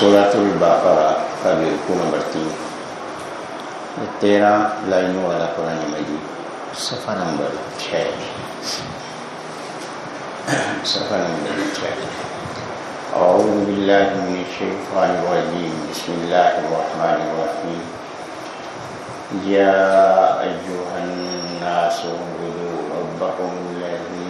سورت الباقرہ کا رکو نمبر تین۔ تیرہ لائنوں والا قرآن مجید۔ صفحہ نمبر چھ۔ صفحہ نمبر چھ۔ أعوذ بالله من الشيطان الرجيم بسم الله الرحمن الرحيم يا أيها الناس اعبدوا ربكم الذي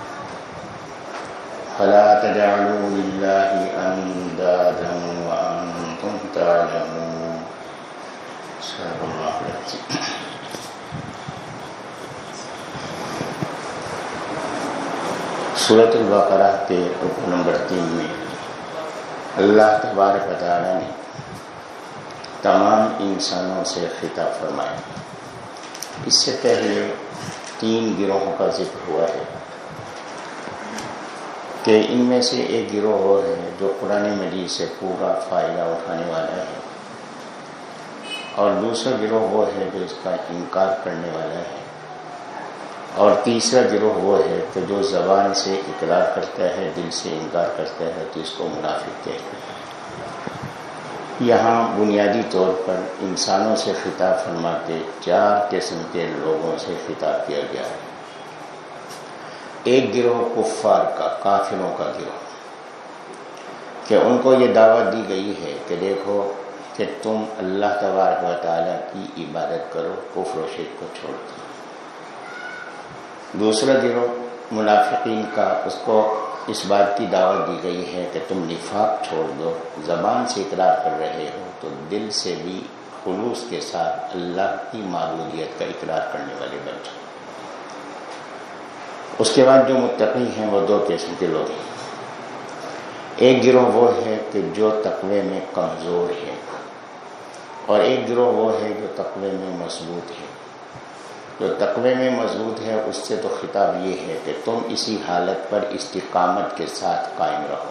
فلا تجعلوا لله أندادا وأنتم تعلمون. صدق الله العظيم. صورت البقرہ کے رکن نمبر تین میں اللہ تبارک تعالیٰ نے تمام انسانوں سے خطاب فرمایا۔ اس سے پہلے تین گروہوں کا ذکر ہوا ہے۔ کہ ان میں سے ایک گروہ وہ ہے جو قرآن مجید سے پورا فائدہ اٹھانے والا ہے اور دوسرا گروہ وہ ہے جو اس کا انکار کرنے والا ہے اور تیسرا گروہ وہ ہے کہ جو زبان سے اقرار کرتا ہے، دل سے انکار کرتا ہے تو اس کو منافق کہتے ہیں۔ یہاں بنیادی طور پر انسانوں سے خطاب فرما کے چار قسم کے لوگوں سے خطاب کیا گیا ہے۔ ایک گروہ کفار کا، کافروں کا گروہ۔ کہ ان کو یہ دعوت دی گئی ہے کہ دیکھو کہ تم اللہ تبارک و تعالیٰ کی عبادت کرو، کفر و شرک کو چھوڑ دو دوسرا گروہ منافقین کا، اس کو اس بات کی دعوت دی گئی ہے کہ تم نفاق چھوڑ دو، زبان سے اقرار کر رہے ہو تو دل سے بھی خلوص کے ساتھ اللہ کی معبودیت کا اقرار کرنے والے بن جاؤ۔ اس کے بعد جو متقی ہیں وہ دو قسم کے لوگ ہیں۔ ایک گروہ وہ ہے کہ جو تقوی میں کمزور ہے اور ایک گروہ وہ ہے جو تقوی میں مضبوط ہے۔ جو تقوی میں مضبوط ہے اس سے تو خطاب یہ ہے کہ تم اسی حالت پر استقامت کے ساتھ قائم رہو۔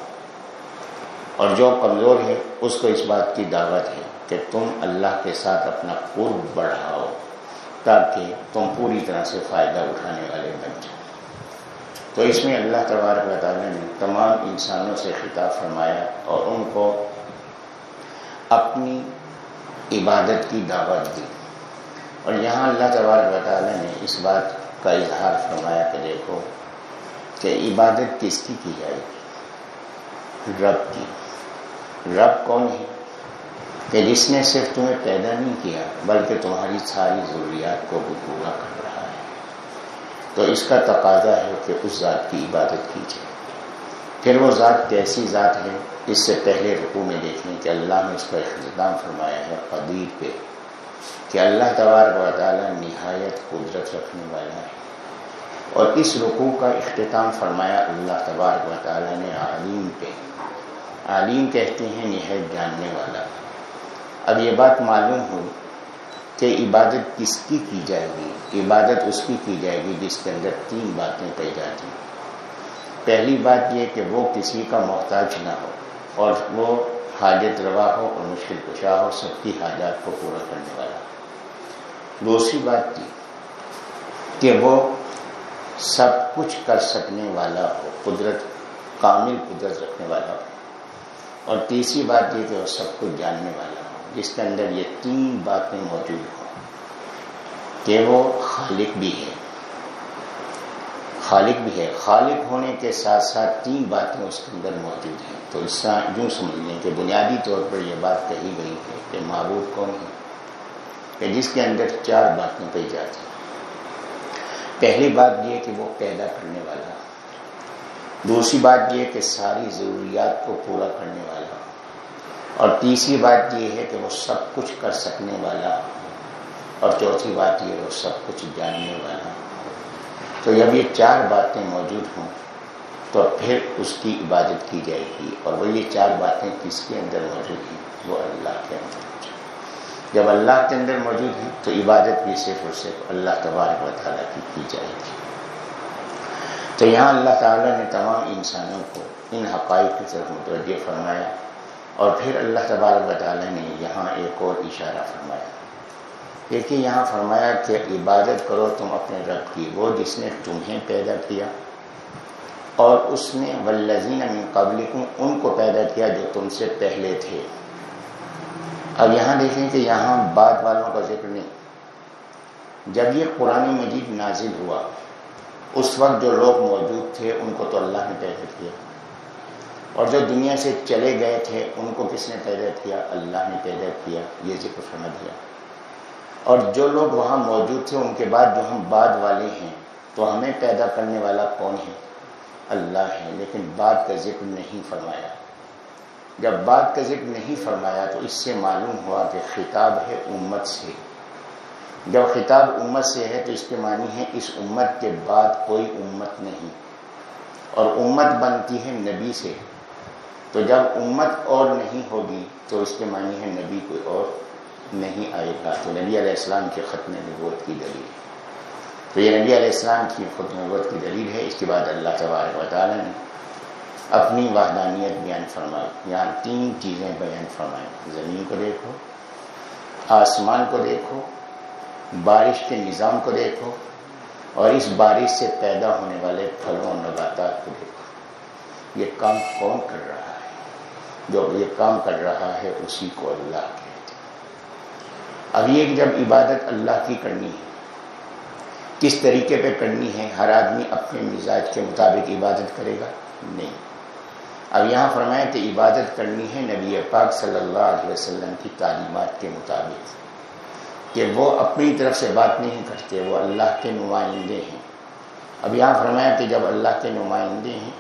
اور جو کمزور ہے اس کو اس بات کی دعوت ہے کہ تم اللہ کے ساتھ اپنا قرب بڑھاؤ تاکہ تم پوری طرح سے فائدہ اٹھانے والے بن جاؤ۔ تو اس میں اللہ تبارک و تعالیٰ نے تمام انسانوں سے خطاب فرمایا اور ان کو اپنی عبادت کی دعوت دی۔ اور یہاں اللہ تبارک و تعالیٰ نے اس بات کا اظہار فرمایا کہ دیکھو کہ عبادت کس کی کی جائے گی؟ رب کی۔ رب کون ہے؟ کہ جس نے صرف تمہیں پیدا نہیں کیا، بلکہ تمہاری ساری ضروریات کو بھی پورا کر رہا ہے۔ تو اس کا تقاضا ہے کہ اس ذات کی عبادت کی جائے پھر وہ ذات کیسی ذات ہے، اس سے پہلے رقو میں دیکھیں کہ اللہ نے اس کا اختتام فرمایا ہے قدیر پہ، کہ اللہ تبارک و تعالیٰ نہایت قدرت رکھنے والا ہے۔ اور اس رکوع کا اختتام فرمایا اللہ تبارک و تعالیٰ نے عالیم پہ۔ عالیم کہتے ہیں نہایت جاننے والا۔ اب یہ بات معلوم ہو کہ عبادت کس کی کی جائے گی؟ عبادت اس کی کی جائے گی جس کے اندر تین باتیں پی جاتی ہیں پہلی بات یہ کہ وہ کسی کا محتاج نہ ہو اور وہ حاجت روا ہو اور مشکل کشا ہو، سب کی حاجات کو پورا کرنے والا۔ دوسری بات یہ کہ وہ سب کچھ کر سکنے والا ہو، قدرت، کامل قدرت رکھنے والا ہو۔ اور تیسری بات یہ کہ وہ سب کچھ جاننے والا ہو۔ جس کے اندر یہ تین باتیں موجود ہوں کہ وہ خالق بھی ہے خالق بھی ہے خالق ہونے کے ساتھ ساتھ تین باتیں اس کے اندر موجود ہیں۔ تو اس سے یوں سمجھ لیں کہ بنیادی طور پر یہ بات کہی گئی ہے کہ معبود کون ہے کہ جس کے اندر چار باتیں پی جاتی ہیں۔ پہلی بات یہ کہ وہ پیدا کرنے والا۔ دوسری بات یہ کہ ساری ضروریات کو پورا کرنے والا۔ اور تیسری بات یہ ہے کہ وہ سب کچھ کر سکنے والا اور چوتھی بات یہ وہ سب کچھ جاننے والا۔ تو جب یہ چار باتیں موجود ہوں تو پھر اس کی عبادت کی جائے گی اور وہ یہ چار باتیں کس کے اندر موجود ہیں؟ وہ اللہ کے اندر۔ جب اللہ کے اندر موجود ہے تو عبادت بھی صرف اور صرف اللہ تبارک و تعالیٰ کی کی جائے گی۔ تو یہاں اللہ تعالیٰ نے تمام انسانوں کو ان حقائق کی طرف متوجہ فرمایا۔ اور پھر اللہ تبارک و تعالیٰ نے یہاں ایک اور اشارہ فرمایا۔ دیکھیے یہاں فرمایا کہ عبادت کرو تم اپنے رب کی، وہ جس نے تمہیں پیدا کیا اور اس نے ولزین من قبلکم ان کو پیدا کیا جو تم سے پہلے تھے۔ اب یہاں دیکھیں کہ یہاں بعد والوں کا ذکر نہیں۔ جب یہ قرآن مجید نازل ہوا، اس وقت جو لوگ موجود تھے، ان کو تو اللہ نے پیدا کیا۔ اور جو دنیا سے چلے گئے تھے، ان کو کس نے پیدا کیا؟ اللہ نے پیدا کیا، یہ ذکر سمجھ دیا اور جو لوگ وہاں موجود تھے، ان کے بعد جو ہم بعد والے ہیں، تو ہمیں پیدا کرنے والا کون ہے؟ اللہ ہے۔ لیکن بعد کا ذکر نہیں فرمایا۔ جب بات کا ذکر نہیں فرمایا، تو اس سے معلوم ہوا کہ خطاب ہے امت سے۔ جب خطاب امت سے ہے، تو اس کے معنی ہے اس امت کے بعد کوئی امت نہیں۔ اور امت بنتی ہے نبی سے۔ تو جب امت اور نہیں ہوگی تو اس کے معنی ہے نبی کوئی اور نہیں آئے گا۔ تو نبی علیہ السلام کے ختم نبوت کی دلیل۔ تو یہ نبی علیہ السلام کی ختم نبوت کی دلیل ہے۔ اس کے بعد اللہ تبارک و تعالیٰ نے اپنی وحدانیت بیان فرمائی۔ یہاں تین چیزیں بیان فرمائیں زمین کو دیکھو، آسمان کو دیکھو، بارش کے نظام کو دیکھو اور اس بارش سے پیدا ہونے والے پھلوں اور نباتات کو دیکھو۔ یہ کام کون کر رہا ہے؟ جو یہ کام کر رہا ہے اسی کو اللہ کہتے اب یہ جب عبادت اللہ کی کرنی ہے، کس طریقے پہ کرنی ہے، ہر آدمی اپنے مزاج کے مطابق عبادت کرے گا؟ نہیں۔ اب یہاں فرمایا کہ عبادت کرنی ہے نبی پاک صلی اللہ علیہ وسلم کی تعلیمات کے مطابق، کہ وہ اپنی طرف سے بات نہیں کرتے، وہ اللہ کے نمائندے ہیں۔ اب یہاں فرمایا کہ جب اللہ کے نمائندے ہیں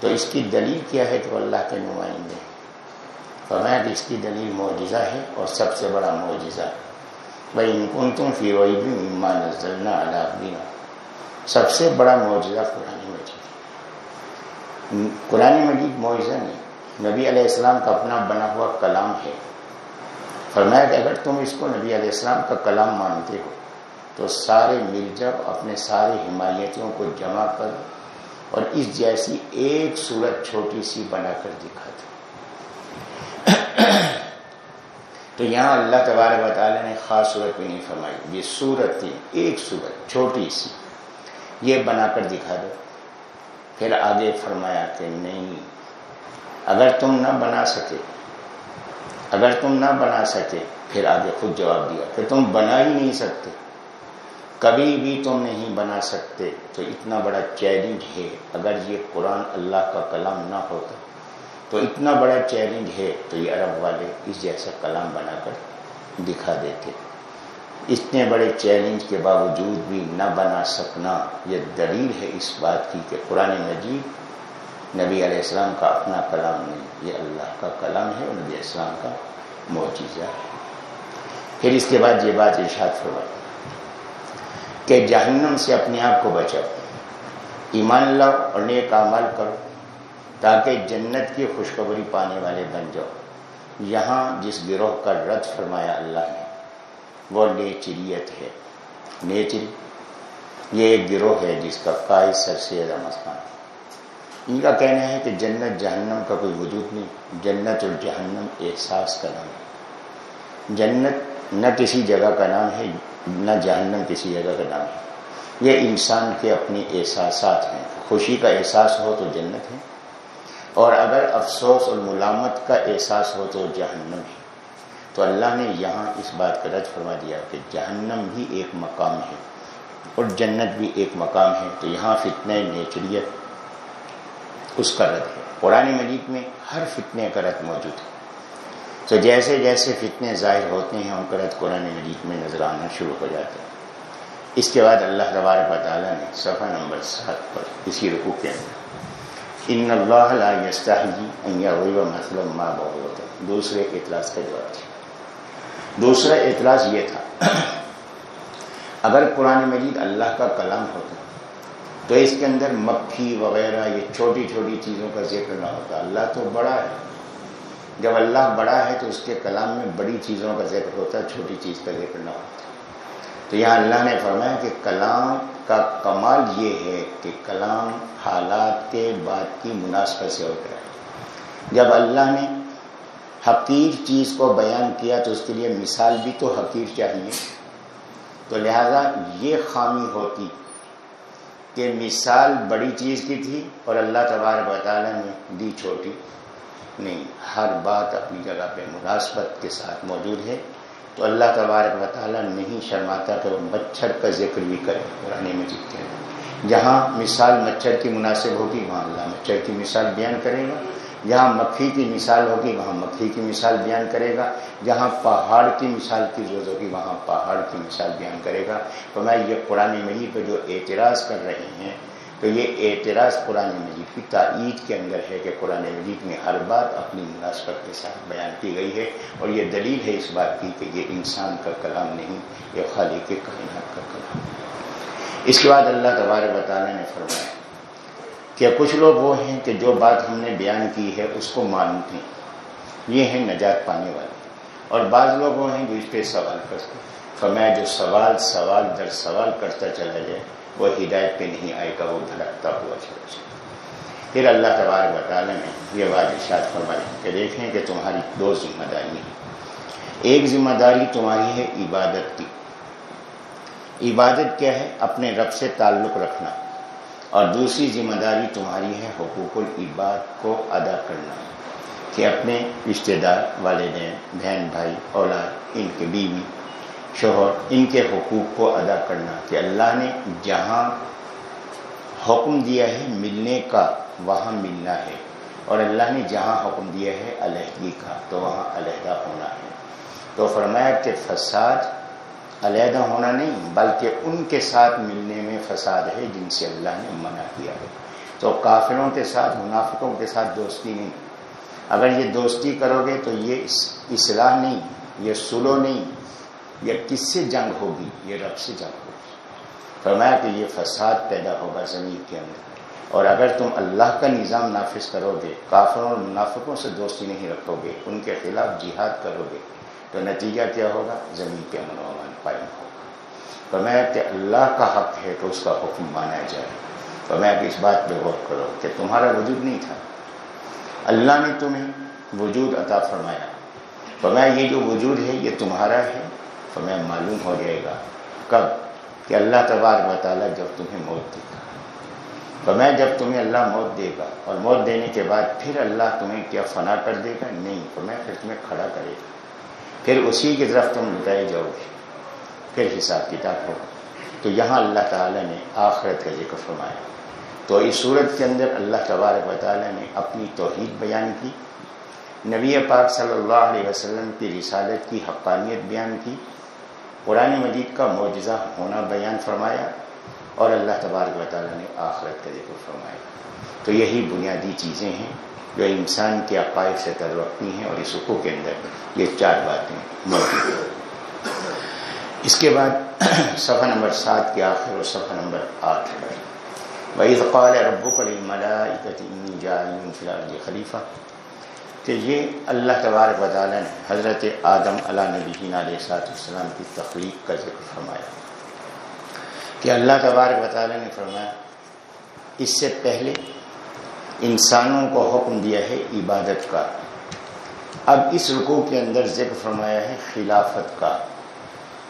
تو اس کی دلیل کیا ہے کہ وہ اللہ کے نمائندے ہیں۔ فرمایا کہ اس کی دلیل معجزہ ہے اور سب سے بڑا معجزہ۔ بھائی ان تم فی نزلنا سب سے بڑا معجزہ قرآن مجید قرآن مجید معاوضہ نہیں۔ نبی علیہ السلام کا اپنا بنا ہوا کلام ہے۔ فرمایا کہ اگر تم اس کو نبی علیہ السلام کا کلام مانتے ہو تو سارے مل جب اپنے سارے حمایتوں کو جمع کر اور اس جیسی ایک صورت چھوٹی سی بنا کر دکھا دو تو یہاں اللہ تبارک و تعالیٰ نے خاص صورت بھی نہیں فرمائی۔ یہ صورت تھی، ایک صورت، چھوٹی سی۔ یہ بنا کر دکھا دو۔ پھر آگے فرمایا کہ نہیں، اگر تم نہ بنا سکے، اگر تم نہ بنا سکے، پھر آگے خود جواب دیا کہ تم بنا ہی نہیں سکتے۔ کبھی بھی تم نہیں بنا سکتے، تو اتنا بڑا چیلنج ہے۔ اگر یہ قرآن اللہ کا کلام نہ ہوتا، تو اتنا بڑا چیلنج ہے۔ تو یہ عرب والے اس جیسا کلام بنا کر دکھا دیتے۔ اتنے بڑے چیلنج کے باوجود بھی نہ بنا سکنا، یہ دلیل ہے اس بات کی کہ قرآن مجید نبی علیہ السلام کا اپنا کلام نہیں، یہ اللہ کا کلام ہے اور نبی علیہ السلام کا معجزہ ہے۔ پھر اس کے بعد یہ بات ارشاد فرمائی۔ کہ جہنم سے اپنے آپ کو بچاؤ۔ ایمان لاؤ اور نیک عمل کرو تاکہ جنت کی خوشخبری پانے والے بن جاؤ۔ یہاں جس گروہ کا رد فرمایا اللہ نے، وہ نیچریت ہے۔ نیچری، یہ ایک گروہ ہے جس کا قائد سر سید مسان ان کا کہنا ہے کہ جنت جہنم کا کوئی وجود نہیں، جنت اور جہنم احساس کا نام ہے۔ جنت نہ کسی جگہ کا نام ہے، نہ جہنم کسی جگہ کا نام ہے۔ یہ انسان کے اپنے احساسات ہیں۔ خوشی کا احساس ہو تو جنت ہے، اور اگر افسوس اور ملامت کا احساس ہو تو جہنم ہے۔ تو اللہ نے یہاں اس بات کا رد فرما دیا کہ جہنم بھی ایک مقام ہے، اور جنت بھی ایک مقام ہے۔ تو یہاں فتنہ نیچریت، اس کا رد ہے۔ قرآن مجید میں ہر فتنے کا رد موجود ہے۔ تو جیسے جیسے فتنے ظاہر ہوتے ہیں، ان کا رد قرآن مجید میں نظر آنا شروع ہو جاتا ہے اس کے بعد اللہ تبارک و تعالیٰ نے صفحہ نمبر سات پر اسی رقو کے اندر ان اللہ مسلم ماں بہت دوسرے اطلاع کا جواب تھا دوسرا اعتراض یہ تھا، اگر قرآن مجید اللہ کا کلام ہوتا، تو اس کے اندر مکھی وغیرہ، یہ چھوٹی چھوٹی چیزوں کا ذکر نہ ہوتا۔ اللہ تو بڑا ہے۔ جب اللہ بڑا ہے تو اس کے کلام میں بڑی چیزوں کا ذکر ہوتا ہے، چھوٹی چیز کا ذکر نہ ہوتا۔ تو یہاں اللہ نے فرمایا کہ کلام کا کمال یہ ہے کہ کلام حالات کے بعد کی مناسبت سے ہوتا ہے۔ جب اللہ نے حقیر چیز کو بیان کیا تو اس کے لیے مثال بھی تو حقیر چاہیے۔ تو لہذا یہ خامی ہوتی کہ مثال بڑی چیز کی تھی اور اللہ تبارک تعالیٰ نے دی چھوٹی۔ نہیں ہر بات اپنی جگہ پہ مناسبت کے ساتھ موجود ہے، تو اللہ تبارک و تعالیٰ نہیں شرماتا کہ وہ مچھر کا ذکر بھی کرے پرانے مجید کے جہاں مثال مچھر کی مناسب ہوگی، وہاں اللہ مچھر کی مثال بیان کرے گا۔ جہاں مکھی کی مثال ہوگی، وہاں مکھی کی مثال بیان کرے گا۔ جہاں پہاڑ کی مثال کی ضرورت ہوگی، وہاں پہاڑ کی مثال بیان کرے گا۔ تو میں یہ قرآن مجید پہ جو اعتراض کر رہے ہیں تو یہ اعتراض قرآن مجید کی تائید کے اندر ہے کہ قرآن مجید میں ہر بات اپنی مناسبت کے ساتھ بیان کی گئی ہے اور یہ دلیل ہے اس بات کی کہ یہ انسان کا کلام نہیں، یہ خالی کے کائنات کا کلام اس کے بعد اللہ تبارک بطالہ نے فرمایا کہ کچھ لوگ وہ ہیں کہ جو بات ہم نے بیان کی ہے اس کو مانتے ہیں۔ یہ ہیں نجات پانے والے۔ اور بعض لوگ وہ ہیں جو اس پہ سوال کرتے فرمایا جو سوال سوال در سوال کرتا چلا جائے۔ وہ ہدایت پہ نہیں آئے گا وہ دھڑکتا ہوا چلا جائے پھر اللہ تبار تعالیٰ نے یہ بات ارشاد فرمائی کہ دیکھیں کہ تمہاری دو ذمہ داری ہیں۔ ایک ذمہ داری تمہاری ہے عبادت کی۔ عبادت کیا ہے؟ اپنے رب سے تعلق رکھنا۔ اور دوسری ذمہ داری تمہاری ہے حقوق العباد کو ادا کرنا۔ کہ اپنے رشتے دار، والدین، بہن بھائی، اولاد، ان کے بیوی شوہر، ان کے حقوق کو ادا کرنا کہ اللہ نے جہاں حکم دیا ہے ملنے کا، وہاں ملنا ہے۔ اور اللہ نے جہاں حکم دیا ہے علیحدگی کا، تو وہاں علیحدہ ہونا ہے۔ تو فرمایا کہ فساد علیحدہ ہونا نہیں، بلکہ ان کے ساتھ ملنے میں فساد ہے جن سے اللہ نے منع کیا ہے۔ تو کافروں کے ساتھ، منافقوں کے ساتھ دوستی نہیں۔ اگر یہ دوستی کرو گے تو یہ اصلاح نہیں، یہ سلو نہیں۔ یہ کس سے جنگ ہوگی؟ یہ رب سے جنگ ہوگی۔ فرمایا کہ یہ فساد پیدا ہوگا زمین کے اندر۔ اور اگر تم اللہ کا نظام نافذ کرو گے کافروں اور منافقوں سے دوستی نہیں رکھو گے ان کے خلاف جہاد کرو گے تو نتیجہ کیا ہوگا؟ زمین کے امن و امان قائم ہوگا۔ تو میں کہ اللہ کا حق ہے تو اس کا حکم مانا جائے۔ تو میں اس بات پہ غور کرو کہ تمہارا وجود نہیں تھا۔ اللہ نے تمہیں وجود عطا فرمایا۔ تو میں یہ جو وجود ہے، یہ تمہارا ہے۔ تو میں معلوم ہو جائے گا۔ کب؟ کہ اللہ تبار تعالیٰ جب تمہیں موت دے گا تو میں جب تمہیں اللہ موت دے گا اور موت دینے کے بعد پھر اللہ تمہیں کیا فنا کر دے گا؟ نہیں تو میں پھر تمہیں کھڑا کرے گا۔ پھر اسی کی طرف تم لٹائے جاؤ گے۔ پھر حساب کتاب ہوگا۔ تو یہاں اللہ تعالیٰ نے آخرت کا ذکر فرمایا۔ تو اس صورت کے اندر اللہ تبارک و تعالیٰ نے اپنی توحید بیان کی۔ نبی پاک صلی اللہ علیہ وسلم کی رسالت کی حقانیت بیان کی۔ قرآن مجید کا معجزہ ہونا بیان فرمایا اور اللہ تبارک و تعالیٰ نے آخرت کا ذکر فرمایا۔ تو یہی بنیادی چیزیں ہیں جو انسان کے عقائد سے رکھتی ہیں اور اس حقوق کے اندر یہ چار باتیں موجود ہیں۔ اس کے بعد صفحہ نمبر سات کے آخر اور صفحہ نمبر آٹھ پر وہی قال ربو فی خلیفہ کہ یہ اللہ تبارک و تعالیٰ نے حضرت آدم علیہ نبی علیہ سات السلام کی تخلیق کا ذکر فرمایا۔ کہ اللہ تبارک و تعالیٰ نے فرمایا، اس سے پہلے انسانوں کو حکم دیا ہے عبادت کا۔ اب اس رکوع کے اندر ذکر فرمایا ہے خلافت کا۔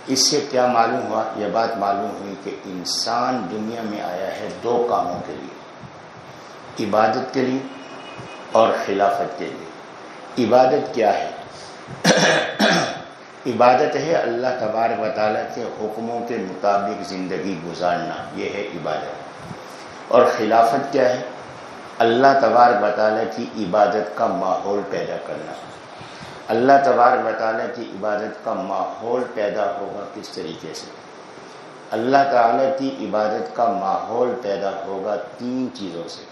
اس سے کیا معلوم ہوا؟ یہ بات معلوم ہوئی کہ انسان دنیا میں آیا ہے دو کاموں کے لیے، عبادت کے لیے اور خلافت کے لیے۔ عبادت کیا ہے؟ عبادت ہے اللہ تبارک و تعالیٰ کے حکموں کے مطابق زندگی گزارنا، یہ ہے عبادت۔ اور خلافت کیا ہے؟ اللہ تبار بطالہ کی عبادت کا ماحول پیدا کرنا۔ اللہ تبار بطالہ کی عبادت کا ماحول پیدا ہوگا کس طریقے سے؟ اللہ تعالیٰ کی عبادت کا ماحول پیدا ہوگا تین چیزوں سے،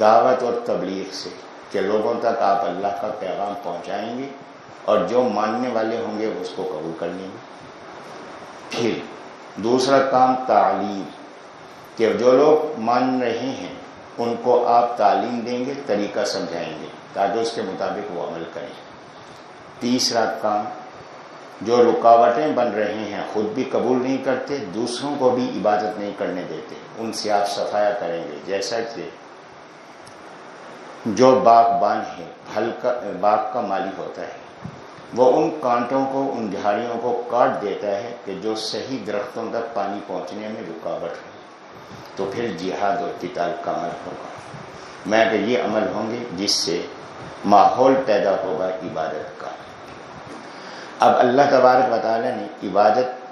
دعوت اور تبلیغ سے۔ کہ لوگوں تک آپ اللہ کا پیغام پہنچائیں گے اور جو ماننے والے ہوں گے اس کو قبول کر لیں گے۔ پھر دوسرا کام تعلیم، کہ جو لوگ مان رہے ہیں، ان کو آپ تعلیم دیں گے، طریقہ سمجھائیں گے، تاکہ اس کے مطابق وہ عمل کریں۔ تیسرا کام، جو رکاوٹیں بن رہے ہیں، خود بھی قبول نہیں کرتے، دوسروں کو بھی عبادت نہیں کرنے دیتے، ان سے آپ صفایا کریں گے۔ جیسا کہ جو باغبان ہے، پھل کا، باغ کا مالی ہوتا ہے۔ وہ ان کانٹوں کو، ان جھاڑیوں کو کاٹ دیتا ہے کہ جو صحیح درختوں تک پانی پہنچنے میں رکاوٹ ہو تو پھر جہاد اور قتال کا عمل ہوگا۔ میں کہ یہ عمل ہوں گے، جس سے ماحول پیدا ہوگا عبادت کا۔ اب اللہ تبارک و تعالیٰ نے عبادت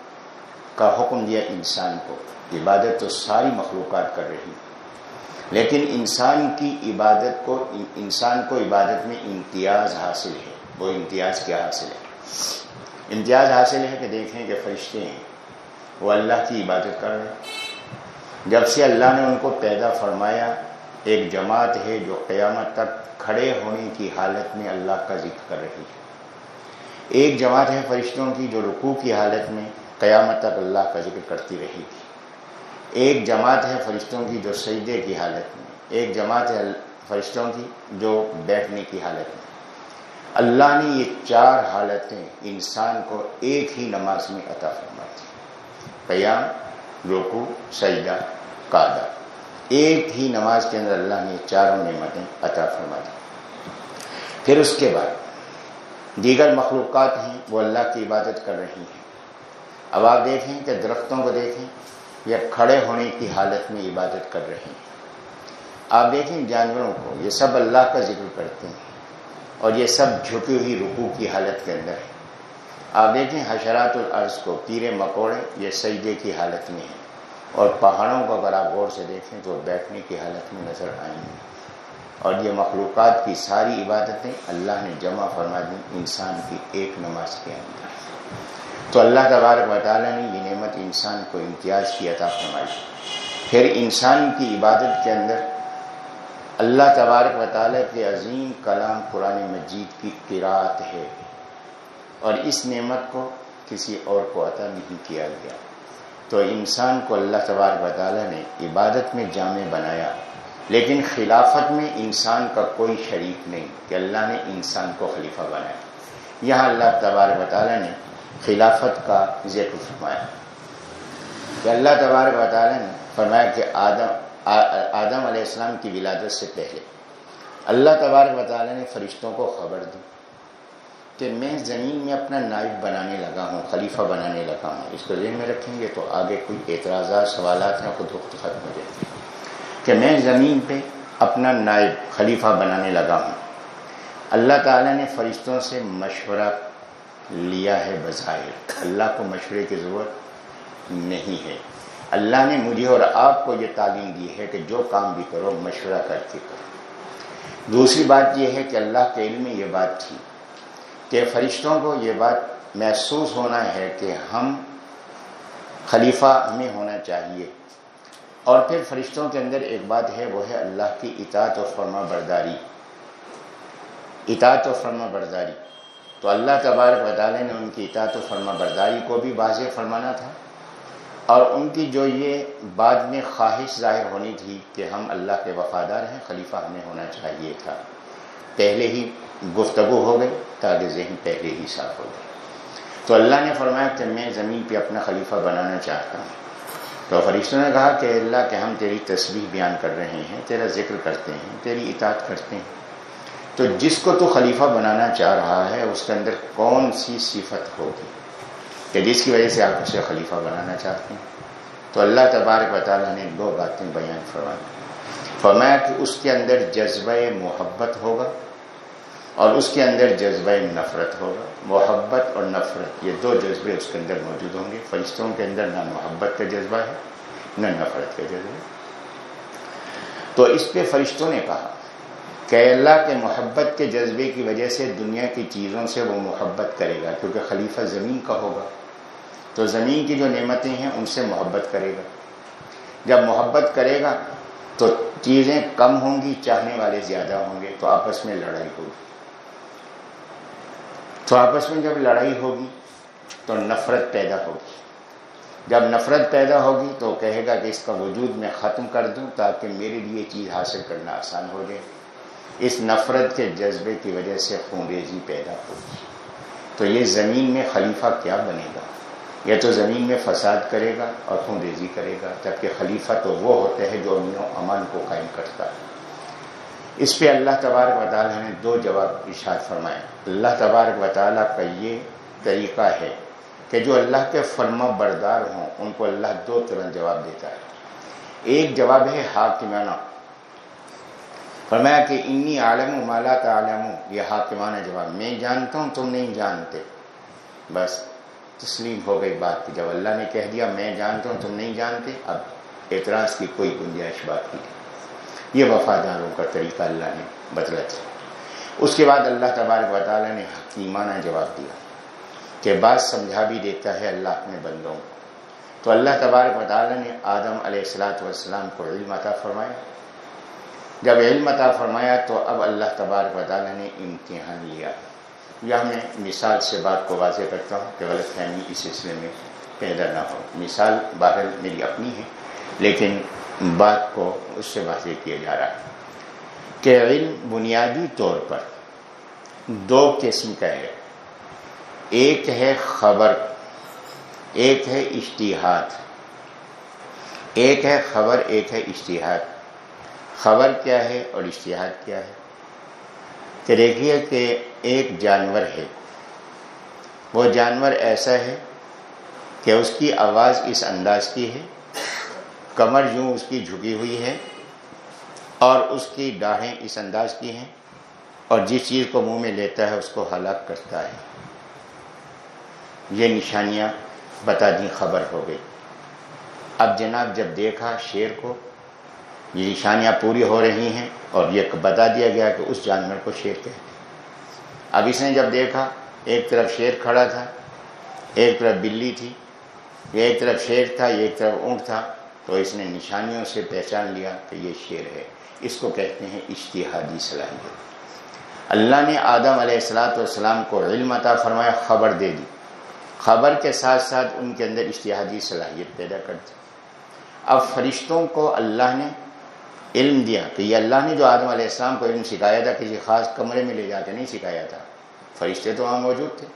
کا حکم دیا انسان کو۔ عبادت تو ساری مخلوقات کر رہی لیکن انسان کی عبادت کو، انسان کو عبادت میں امتیاز حاصل ہے۔ وہ امتیاز کیا حاصل ہے؟ امتیاز حاصل ہے کہ دیکھیں کہ فرشتے ہیں، وہ اللہ کی عبادت کر رہے ہیں۔ جب سے اللہ نے ان کو پیدا فرمایا، ایک جماعت ہے جو قیامت تک کھڑے ہونے کی حالت میں اللہ کا ذکر کر رہی ہے۔ ایک جماعت ہے فرشتوں کی جو رکوع کی حالت میں قیامت تک اللہ کا ذکر کرتی رہی تھی۔ ایک جماعت ہے فرشتوں کی جو سجدے کی حالت میں ایک جماعت ہے فرشتوں کی جو بیٹھنے کی حالت میں اللہ نے یہ چار حالتیں انسان کو ایک ہی نماز میں عطا فرمائی۔ قیام روکو سجدہ قادہ ایک ہی نماز کے اندر اللہ نے چاروں نعمتیں عطا فرما دی پھر اس کے بعد دیگر مخلوقات ہیں، وہ اللہ کی عبادت کر رہی ہیں۔ اب آپ دیکھیں کہ درختوں کو دیکھیں۔ یا کھڑے ہونے کی حالت میں عبادت کر رہے ہیں۔ آپ دیکھیں جانوروں کو، یہ سب اللہ کا ذکر کرتے ہیں اور یہ سب جھکی ہوئی رکو کی حالت کے اندر ہے آپ دیکھیں حشرات العرض کو کیڑے مکوڑے یہ سجدے کی حالت میں ہیں۔ اور پہاڑوں کو اگر آپ غور سے دیکھیں تو بیٹھنے کی حالت میں نظر آئیں گے۔ اور یہ مخلوقات کی ساری عبادتیں اللہ نے جمع فرما دی انسان کی ایک نماز کے اندر۔ تو اللہ تبارک و تعالیٰ نے یہ نعمت انسان کو امتیاز کی عطا فرمائی۔ پھر انسان کی عبادت کے اندر اللہ تبارک و تعالیٰ کے عظیم کلام قرآن مجید کی قرآت ہے اور اس نعمت کو کسی اور کو عطا نہیں کیا گیا۔ تو انسان کو اللہ تبارک و تعالیٰ نے عبادت میں جامع بنایا، لیکن خلافت میں انسان کا کوئی شریک نہیں کہ اللہ نے انسان کو خلیفہ بنایا۔ یہاں اللہ تبارک و تعالیٰ نے خلافت کا ذکر فرمایا۔ کہ اللہ تبارک و تعالیٰ نے فرمایا کہ آدم آدم علیہ السلام کی ولادت سے پہلے اللہ تبارک و تعالیٰ نے فرشتوں کو خبر دی کہ میں زمین میں اپنا نائب بنانے لگا ہوں، خلیفہ بنانے لگا ہوں۔ اس کو ذہن میں رکھیں گے تو آگے کوئی اعتراضات، سوالات ہیں خود وقت ختم ہو جاتے ہیں کہ میں زمین پہ اپنا نائب خلیفہ بنانے لگا ہوں۔ اللہ تعالیٰ نے فرشتوں سے مشورہ لیا ہے بظاہر۔ اللہ کو مشورے کی ضرورت نہیں ہے۔ اللہ نے مجھے اور آپ کو یہ تعلیم دی ہے کہ جو کام بھی کرو، مشورہ کر کے کرو۔ دوسری بات یہ ہے کہ اللہ کے علم میں یہ بات تھی کہ فرشتوں کو یہ بات محسوس ہونا ہے کہ ہم خلیفہ ہمیں ہونا چاہیے۔ اور پھر فرشتوں کے اندر ایک بات ہے، وہ ہے اللہ کی اطاعت و فرما برداری۔ اطاعت و فرما برداری۔ تو اللہ تبارک و تعالیٰ نے ان کی اطاعت و فرما برداری کو بھی واضح فرمانا تھا اور ان کی جو یہ بعد میں خواہش ظاہر ہونی تھی کہ ہم اللہ کے وفادار ہیں، خلیفہ ہمیں ہونا چاہیے تھا۔ پہلے ہی گفتگو ہو گئی، تاکہ ذہن پہلے ہی صاف ہو گئے تو اللہ نے فرمایا کہ میں زمین پہ اپنا خلیفہ بنانا چاہتا ہوں۔ تو فرشتوں نے کہا کہ اللہ کہ ہم تیری تصویر بیان کر رہے ہیں، تیرا ذکر کرتے ہیں، تیری اطاعت کرتے ہیں۔ تو جس کو تو خلیفہ بنانا چاہ رہا ہے، اس کے اندر کون سی صفت ہوگی؟ کہ جس کی وجہ سے آپ اسے خلیفہ بنانا چاہتے ہیں؟ تو اللہ تبارک و تعالیٰ نے دو باتیں بیان فرمائی۔ فرمایا کہ اس کے اندر جذبہ محبت ہوگا اور اس کے اندر جذبہ نفرت ہوگا۔ محبت اور نفرت، یہ دو جذبے اس کے اندر موجود ہوں گے۔ فرشتوں کے اندر نہ محبت کا جذبہ ہے، نہ نفرت کا جذبہ۔ تو اس پہ فرشتوں نے کہا کہ اللہ کے محبت کے جذبے کی وجہ سے دنیا کی چیزوں سے وہ محبت کرے گا، کیونکہ خلیفہ زمین کا ہوگا۔ تو زمین کی جو نعمتیں ہیں، ان سے محبت کرے گا۔ جب محبت کرے گا، تو چیزیں کم ہوں گی، چاہنے والے زیادہ ہوں گے، تو آپس میں لڑائی ہوگی۔ تو آپس میں جب لڑائی ہوگی، تو نفرت پیدا ہوگی۔ جب نفرت پیدا ہوگی، تو کہے گا کہ اس کا وجود میں ختم کر دوں تاکہ میرے لیے چیز حاصل کرنا آسان ہو جائے۔ اس نفرت کے جذبے کی وجہ سے خون ریزی پیدا ہوگی تو یہ زمین میں خلیفہ کیا بنے گا؟ یا تو زمین میں فساد کرے گا اور خون ریزی کرے گا، جبکہ خلیفہ تو وہ ہوتے ہیں جو امن و امان کو قائم کرتا ہے۔ اس پہ اللہ تبارک و تعالیٰ نے دو جواب اشاد فرمائے۔ اللہ تبارک و تعالیٰ کا یہ طریقہ ہے کہ جو اللہ کے فرما بردار ہوں، ان کو اللہ دو طرح جواب دیتا ہے۔ ایک جواب ہے حاکمانہ فرمایا کہ انی عالم و مالا تعالم یہ حاکمانہ جواب، میں جانتا ہوں، تم نہیں جانتے۔ بس، تسلیم ہو گئی بات کی۔ جب اللہ نے کہہ دیا، میں جانتا ہوں، تم نہیں جانتے، اب اعتراض کی کوئی گنجائش بات کی یہ وفاداروں کا طریقہ اللہ نے بدلا تھا اس کے بعد اللہ تبارک و تعالیٰ نے حکیمانہ جواب دیا کہ بات سمجھا بھی دیتا ہے اللہ اپنے بندوں کو۔ تو اللہ تبارک و تعالیٰ نے آدم علیہ السلاۃ والسلام کو علم عطا فرمایا۔ جب علم عطا فرمایا تو اب اللہ تبارک و تعالیٰ نے امتحان ہاں لیا۔ یا میں مثال سے بات کو واضح کرتا ہوں کہ غلط فہمی اس سلسلے میں پیدا نہ ہو۔ مثال باہر میری اپنی ہے، لیکن بات کو اس سے واضح کیا جا رہا ہے کہ علم بنیادی طور پر دو قسم کا ہے۔ ایک ہے خبر، ایک ہے اشتہاد ایک ہے خبر، ایک ہے اشتہاد خبر کیا ہے اور اشتہاد کیا ہے؟ کہ دیکھیے کہ ایک جانور ہے۔ وہ جانور ایسا ہے کہ اس کی آواز اس انداز کی ہے، کمر یوں اس کی جھکی ہوئی ہے اور اس کی ڈاڑھیں اس انداز کی ہیں اور جس چیز کو منہ میں لیتا ہے اس کو ہلاک کرتا ہے۔ یہ نشانیاں بتا دیں خبر ہو گئی۔ اب جناب جب دیکھا شیر کو یہ نشانیاں پوری ہو رہی ہیں اور یہ بتا دیا گیا کہ اس جانور کو شیر کہتے ہیں۔ اب اس نے جب دیکھا، ایک طرف شیر کھڑا تھا، ایک طرف بلی تھی، ایک طرف شیر تھا، ایک طرف اونٹ تھا، تو اس نے نشانیوں سے پہچان لیا کہ یہ شیر ہے۔ اس کو کہتے ہیں اشتہادی صلاحیت۔ اللہ نے آدم علیہ السلاۃ والسلام کو علم عطا فرمایا، خبر دے دی۔ خبر کے ساتھ ساتھ ان کے اندر اشتہادی صلاحیت پیدا کر دی۔ اب فرشتوں کو اللہ نے علم دیا کہ یہ اللہ نے جو آدم علیہ السلام کو علم سکھایا تھا، کسی خاص کمرے میں لے جا کے نہیں سکھایا تھا۔ فرشتے تو وہاں موجود تھے۔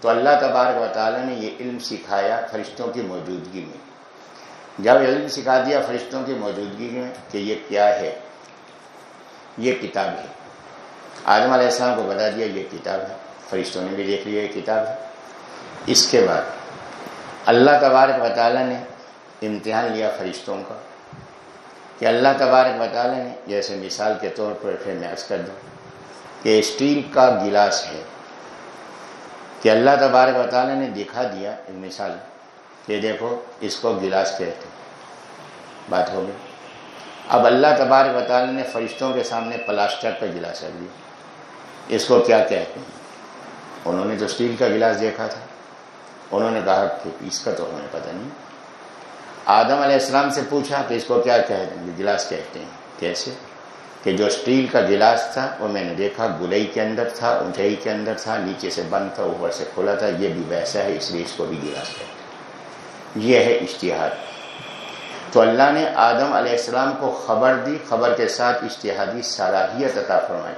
تو اللہ تبارک و تعالیٰ نے یہ علم سکھایا فرشتوں کی موجودگی میں۔ جب علم سکھا دیا فرشتوں کی موجودگی میں کہ یہ کیا ہے؟ یہ کتاب ہے۔ آدم علیہ السلام کو بتا دیا یہ کتاب ہے۔ فرشتوں نے بھی دیکھ لیا یہ کتاب ہے۔ اس کے بعد اللہ تبارک و تعالیٰ نے امتحان لیا فرشتوں کا۔ کہ اللہ تبارک و تعالیٰ نے، جیسے مثال کے طور پر پھر میں عرض کر دوں، کہ اسٹیل کا گلاس ہے، کہ اللہ تبارک و تعالیٰ نے دکھا دیا، ایک مثال کہ دیکھو، اس کو گلاس کہتے بات ہو گئی۔ اب اللہ تبارک و تعالیٰ نے فرشتوں کے سامنے پلاسٹر کا گلاس رکھ دیا۔ اس کو کیا کہتے ہیں؟ انہوں نے تو اسٹیل کا گلاس دیکھا تھا، انہوں نے کہا کہ اس کا تو ہمیں پتہ نہیں۔ آدم علیہ السلام سے پوچھا کہ اس کو کیا کہتے ہیں؟ گلاس کہتے ہیں۔ کیسے؟ کہ جو اسٹیل کا گلاس تھا، وہ میں نے دیکھا گلئی کے اندر تھا، اونچائی کے اندر تھا، نیچے سے بند تھا، اوپر سے کھلا تھا، یہ بھی ویسا ہے، اس لیے اس کو بھی گلاس کہتے ہیں۔ یہ ہے اشتہاد تو اللہ نے آدم علیہ السلام کو خبر دی، خبر کے ساتھ اشتہادی صلاحیت عطا فرمائی۔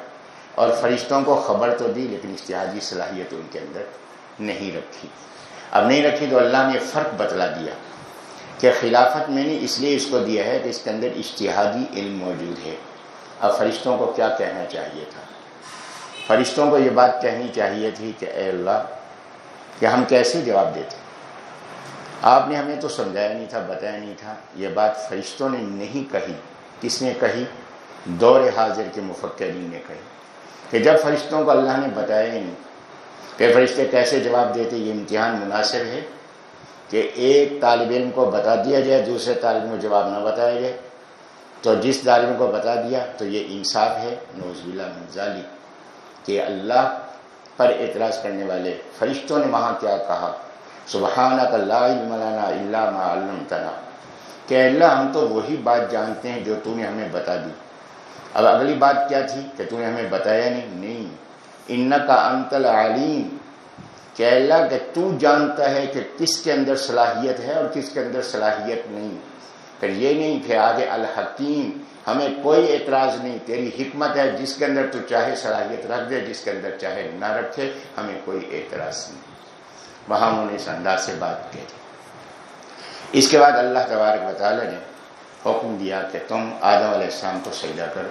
اور فرشتوں کو خبر تو دی، لیکن اشتہادی صلاحیت ان کے اندر نہیں رکھی۔ اب نہیں رکھی تو اللہ نے فرق بتلا دیا۔ کہ خلافت میں نے اس لیے اس کو دیا ہے کہ اس کے اندر اشتہادی علم موجود ہے۔ اب فرشتوں کو کیا کہنا چاہیے تھا؟ فرشتوں کو یہ بات کہنی چاہیے تھی کہ اے اللہ، کہ ہم کیسے جواب دیتے؟ آپ نے ہمیں تو سمجھایا نہیں تھا، بتایا نہیں تھا۔ یہ بات فرشتوں نے نہیں کہی۔ کس نے کہی؟ دور حاضر کے مفکرین نے کہی۔ کہ جب فرشتوں کو اللہ نے بتایا ہی نہیں کہ فرشتے کیسے جواب دیتے، یہ امتحان مناسب ہے؟ کہ ایک طالب علم کو بتا دیا جائے، دوسرے طالب علم کو جواب نہ بتایا جائے۔ تو جس طالب کو بتا دیا، تو یہ انصاف ہے نوز منظالی کہ اللہ پر اعتراض کرنے والے فرشتوں نے وہاں کیا کہا؟ سبحانہ اللہ علمانہ اللہ علم تنا کہ اللہ، ہم تو وہی بات جانتے ہیں جو تو نے ہمیں بتا دی۔ اب اگلی بات کیا تھی؟ کہ تو نے ہمیں بتایا نہیں۔ نہیں۔ ان کا انتل علیم کہ اللہ کہ تو جانتا ہے کہ کس کے اندر صلاحیت ہے اور کس کے اندر صلاحیت نہیں۔ پھر یہ نہیں کہ آگے الحکیم، ہمیں کوئی اعتراض نہیں، تیری حکمت ہے، جس کے اندر تو چاہے صلاحیت رکھ دے، جس کے اندر چاہے نہ رکھے، ہمیں کوئی اعتراض نہیں۔ وہاں انہوں نے اس انداز سے بات کی اس کے بعد اللہ تبارک و تعالی نے حکم دیا کہ تم آدم علیہ السلام کو سجدہ کرو،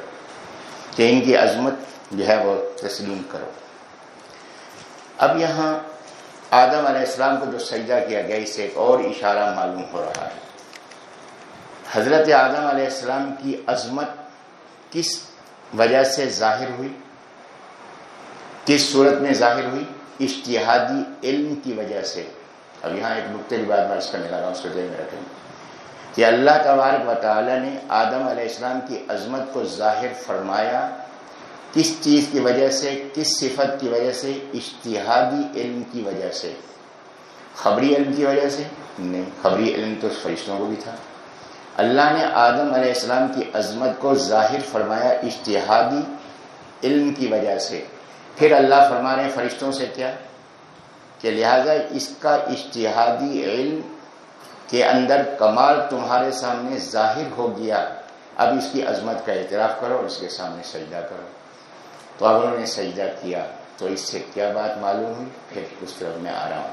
کہ ان کی عظمت جو ہے وہ تسلیم کرو۔ اب یہاں آدم علیہ السلام کو جو سجدہ کیا گیا، اس سے ایک اور اشارہ معلوم ہو رہا ہے۔ حضرت آدم علیہ السلام کی عظمت کس وجہ سے ظاہر ہوئی؟ کس صورت میں ظاہر ہوئی؟ اشتہادی علم کی وجہ سے۔ اب یہاں ایک نقطے کی بات میں اس کا ملا رہا ہوں، اس کو ذہن میں رکھیں۔ کہ اللہ تبارک و تعالی نے آدم علیہ السلام کی عظمت کو ظاہر فرمایا کس چیز کی وجہ سے، کس صفت کی وجہ سے، اشتہادی علم کی وجہ سے؟ خبری علم کی وجہ سے؟ نہیں، خبری علم تو فرشتوں کو بھی تھا۔ اللہ نے آدم علیہ السلام کی عظمت کو ظاہر فرمایا اشتہادی علم کی وجہ سے۔ پھر اللہ فرما رہے ہیں فرشتوں سے کیا؟ کہ لہذا اس کا اشتہادی علم کے اندر کمال تمہارے سامنے ظاہر ہو گیا۔ اب اس کی عظمت کا اعتراف کرو اور اس کے سامنے سجدہ کرو۔ تو اب انہوں نے سجدہ کیا تو اس سے کیا بات معلوم ہوئی؟ پھر اس طرف میں آ رہا ہوں۔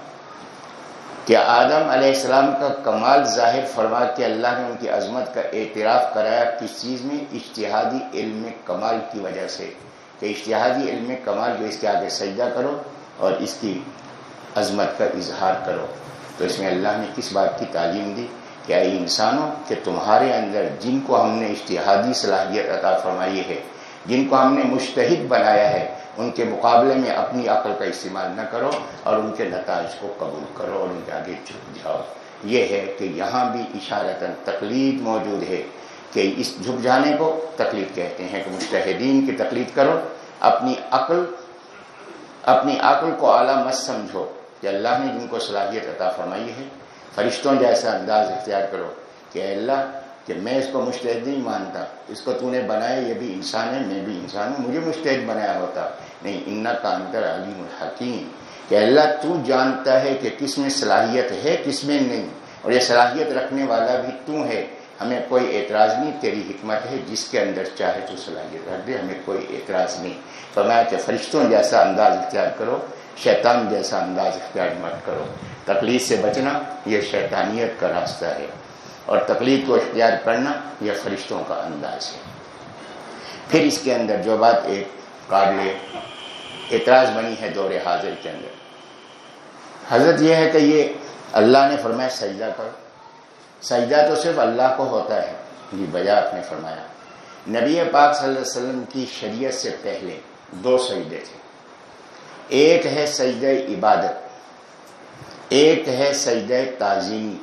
کہ آدم علیہ السلام کا کمال ظاہر فرما کے اللہ نے ان کی عظمت کا اعتراف کرایا کس چیز میں؟ اشتہادی علم کمال کی وجہ سے۔ کہ اشتہادی علم کمال جو اس کے آگے سجدہ کرو اور اس کی عظمت کا اظہار کرو۔ تو اس میں اللہ نے کس بات کی تعلیم دی؟ کہ اے انسانوں، کہ تمہارے اندر جن کو ہم نے اشتہادی صلاحیت عطا فرمائی ہے جن کو ہم نے مشتحد بنایا ہے، ان کے مقابلے میں اپنی عقل کا استعمال نہ کرو اور ان کے نتائج کو قبول کرو اور ان کے آگے جھک جاؤ۔ یہ ہے کہ یہاں بھی اشارتاً تقلید موجود ہے کہ اس جھک جانے کو تقلید کہتے ہیں کہ مشتحدین کی تقلید کرو، اپنی عقل اپنی عقل کو اعلیٰ مت سمجھو کہ اللہ نے جن کو صلاحیت عطا فرمائی ہے۔ فرشتوں جیسا انداز اختیار کرو کہ اللہ کہ میں اس کو مشتحد نہیں مانتا، اس کو تو نے بنایا، یہ بھی انسان ہے، میں بھی انسان ہوں، مجھے مشتحد بنایا ہوتا۔ نہیں ان کا انتر علیم الحکیم، کہ اللہ تو جانتا ہے کہ کس میں صلاحیت ہے، کس میں نہیں۔ اور یہ صلاحیت رکھنے والا بھی تو ہے۔ ہمیں کوئی اعتراض نہیں، تیری حکمت ہے، جس کے اندر چاہے تو صلاحیت رکھ دے، ہمیں کوئی اعتراض نہیں۔ فرمایا کہ فرشتوں جیسا انداز اختیار کرو، شیطان جیسا انداز اختیار مت کرو۔ تکلیف سے بچنا، یہ شیطانیت کا راستہ ہے۔ اور تکلیف کو اختیار کرنا یہ فرشتوں کا انداز ہے۔ پھر اس کے اندر جو بات ایک قابل اعتراض بنی ہے دور حاضر کے اندر۔ حضرت یہ ہے کہ یہ اللہ نے فرمایا سجدہ کرو۔ سجدہ تو صرف اللہ کو ہوتا ہے جی بجا نے فرمایا۔ نبی پاک صلی اللہ علیہ وسلم کی شریعت سے پہلے دو سجدے تھے۔ ایک ہے سجدہ عبادت، ایک ہے سجدہ تعظیمی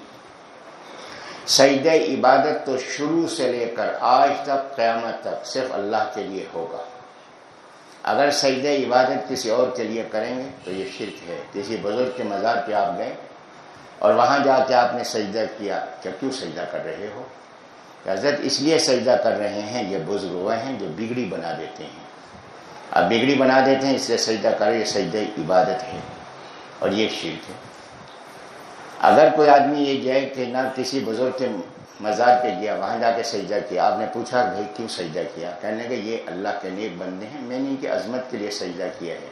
سجدہ عبادت تو شروع سے لے کر آج تک قیامت تک صرف اللہ کے لیے ہوگا۔ اگر سجدہ عبادت کسی اور کے لیے کریں گے تو یہ شرک ہے۔ کسی بزرگ کے مزار پہ آپ گئے اور وہاں جا کے آپ نے سجدہ کیا کیا کیوں سجدہ کر رہے ہو؟ حضرت اس لیے سجدہ کر رہے ہیں، یہ بزرگ وہ ہیں جو بگڑی بنا دیتے ہیں۔ اب بگڑی بنا دیتے ہیں، اس لیے سجدہ کرے، یہ سجدہ عبادت ہے اور یہ شرک ہے۔ اگر کوئی آدمی یہ جائے کہ نہ کسی بزرگ کے مزار پہ گیا، وہاں جا کے سجدہ کیا، آپ نے پوچھا بھائی کیوں سجدہ کیا؟ کہنے کہ یہ اللہ کے نیک بندے ہیں، میں نے ان کی عظمت کے لیے سجدہ کیا ہے۔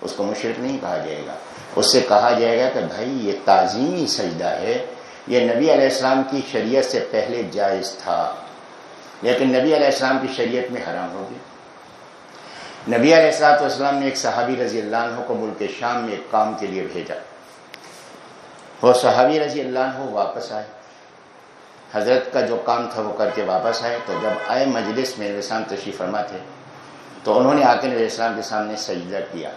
اس کو مشرق نہیں کہا جائے گا۔ اس سے کہا جائے گا کہ بھائی یہ تعظیمی سجدہ ہے۔ یہ نبی علیہ السلام کی شریعت سے پہلے جائز تھا۔ لیکن نبی علیہ السلام کی شریعت میں حرام ہو گیا۔ نبی علیہ السلاط والسلام نے ایک صحابی رضی اللہ عنہ کو ملک شام میں ایک کام کے لیے بھیجا۔ وہ صحابی رضی اللہ عنہ واپس آئے۔ حضرت کا جو کام تھا وہ کر کے واپس آئے۔ تو جب آئے مجلس میں السلام تشریف فرما تھے تو انہوں نے آ کے نبی السلام کے سامنے سجدہ کیا۔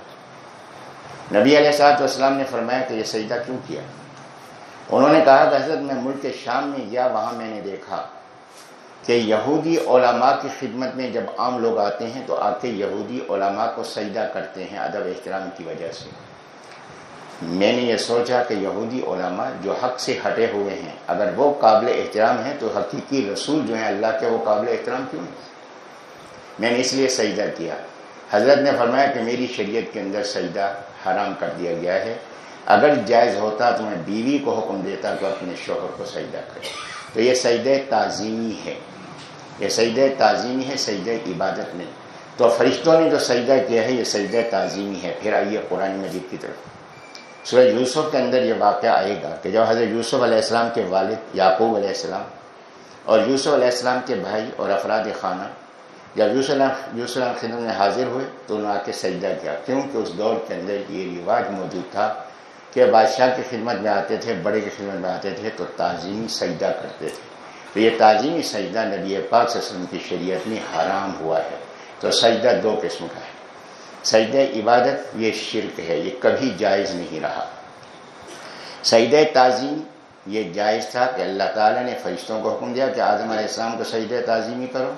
نبی علیہ صاحب والسلام نے فرمایا کہ یہ سجدہ کیوں کیا؟ انہوں نے کہا کہ حضرت میں ملک شام میں گیا، وہاں میں نے دیکھا کہ یہودی علماء کی خدمت میں جب عام لوگ آتے ہیں تو آ کے یہودی علماء کو سجدہ کرتے ہیں، ادب احترام کی وجہ سے۔ میں نے یہ سوچا کہ یہودی علماء جو حق سے ہٹے ہوئے ہیں، اگر وہ قابل احترام ہیں تو حقیقی رسول جو ہیں اللہ کے وہ قابل احترام کیوں نہیں میں نے اس لیے سجدہ کیا۔ حضرت نے فرمایا کہ میری شریعت کے اندر سجدہ حرام کر دیا گیا ہے۔ اگر جائز ہوتا تو میں بیوی کو حکم دیتا کہ اپنے شوہر کو سجدہ کرے۔ تو یہ سجدہ تعظیمی ہے۔ یہ سجدہ تعظیمی ہے، سجدہ عبادت نہیں تو فرشتوں نے جو سجدہ کیا ہے، یہ سجدہ تعظیمی ہے۔ پھر آئیے قرآن مجید کی طرف۔ سورہ یوسف کے اندر یہ واقعہ آئے گا کہ جب حضرت یوسف علیہ السلام کے والد یعقوب علیہ السلام اور یوسف علیہ السلام کے بھائی اور افراد خانہ جب یوسف یوسف خدمت میں حاضر ہوئے تو انہوں نے آ کے سجدہ کیا۔ کیونکہ اس دور کے اندر یہ رواج موجود تھا کہ بادشاہ کی خدمت میں آتے تھے، بڑے کی خدمت میں آتے تھے، تو تعظیمی سجدہ کرتے تھے۔ تو یہ تعظیمی سجدہ نبی پاک صلی اللہ علیہ وسلم کی شریعت میں حرام ہوا ہے۔ تو سجدہ دو قسم کا ہے۔ سجدہ عبادت یہ شرک ہے، یہ کبھی جائز نہیں رہا۔ سجدہ تعظیم یہ جائز تھا کہ اللہ تعالیٰ نے فرشتوں کو حکم دیا کہ اعظم علیہ السلام کو سجدہ تعظیمی کرو۔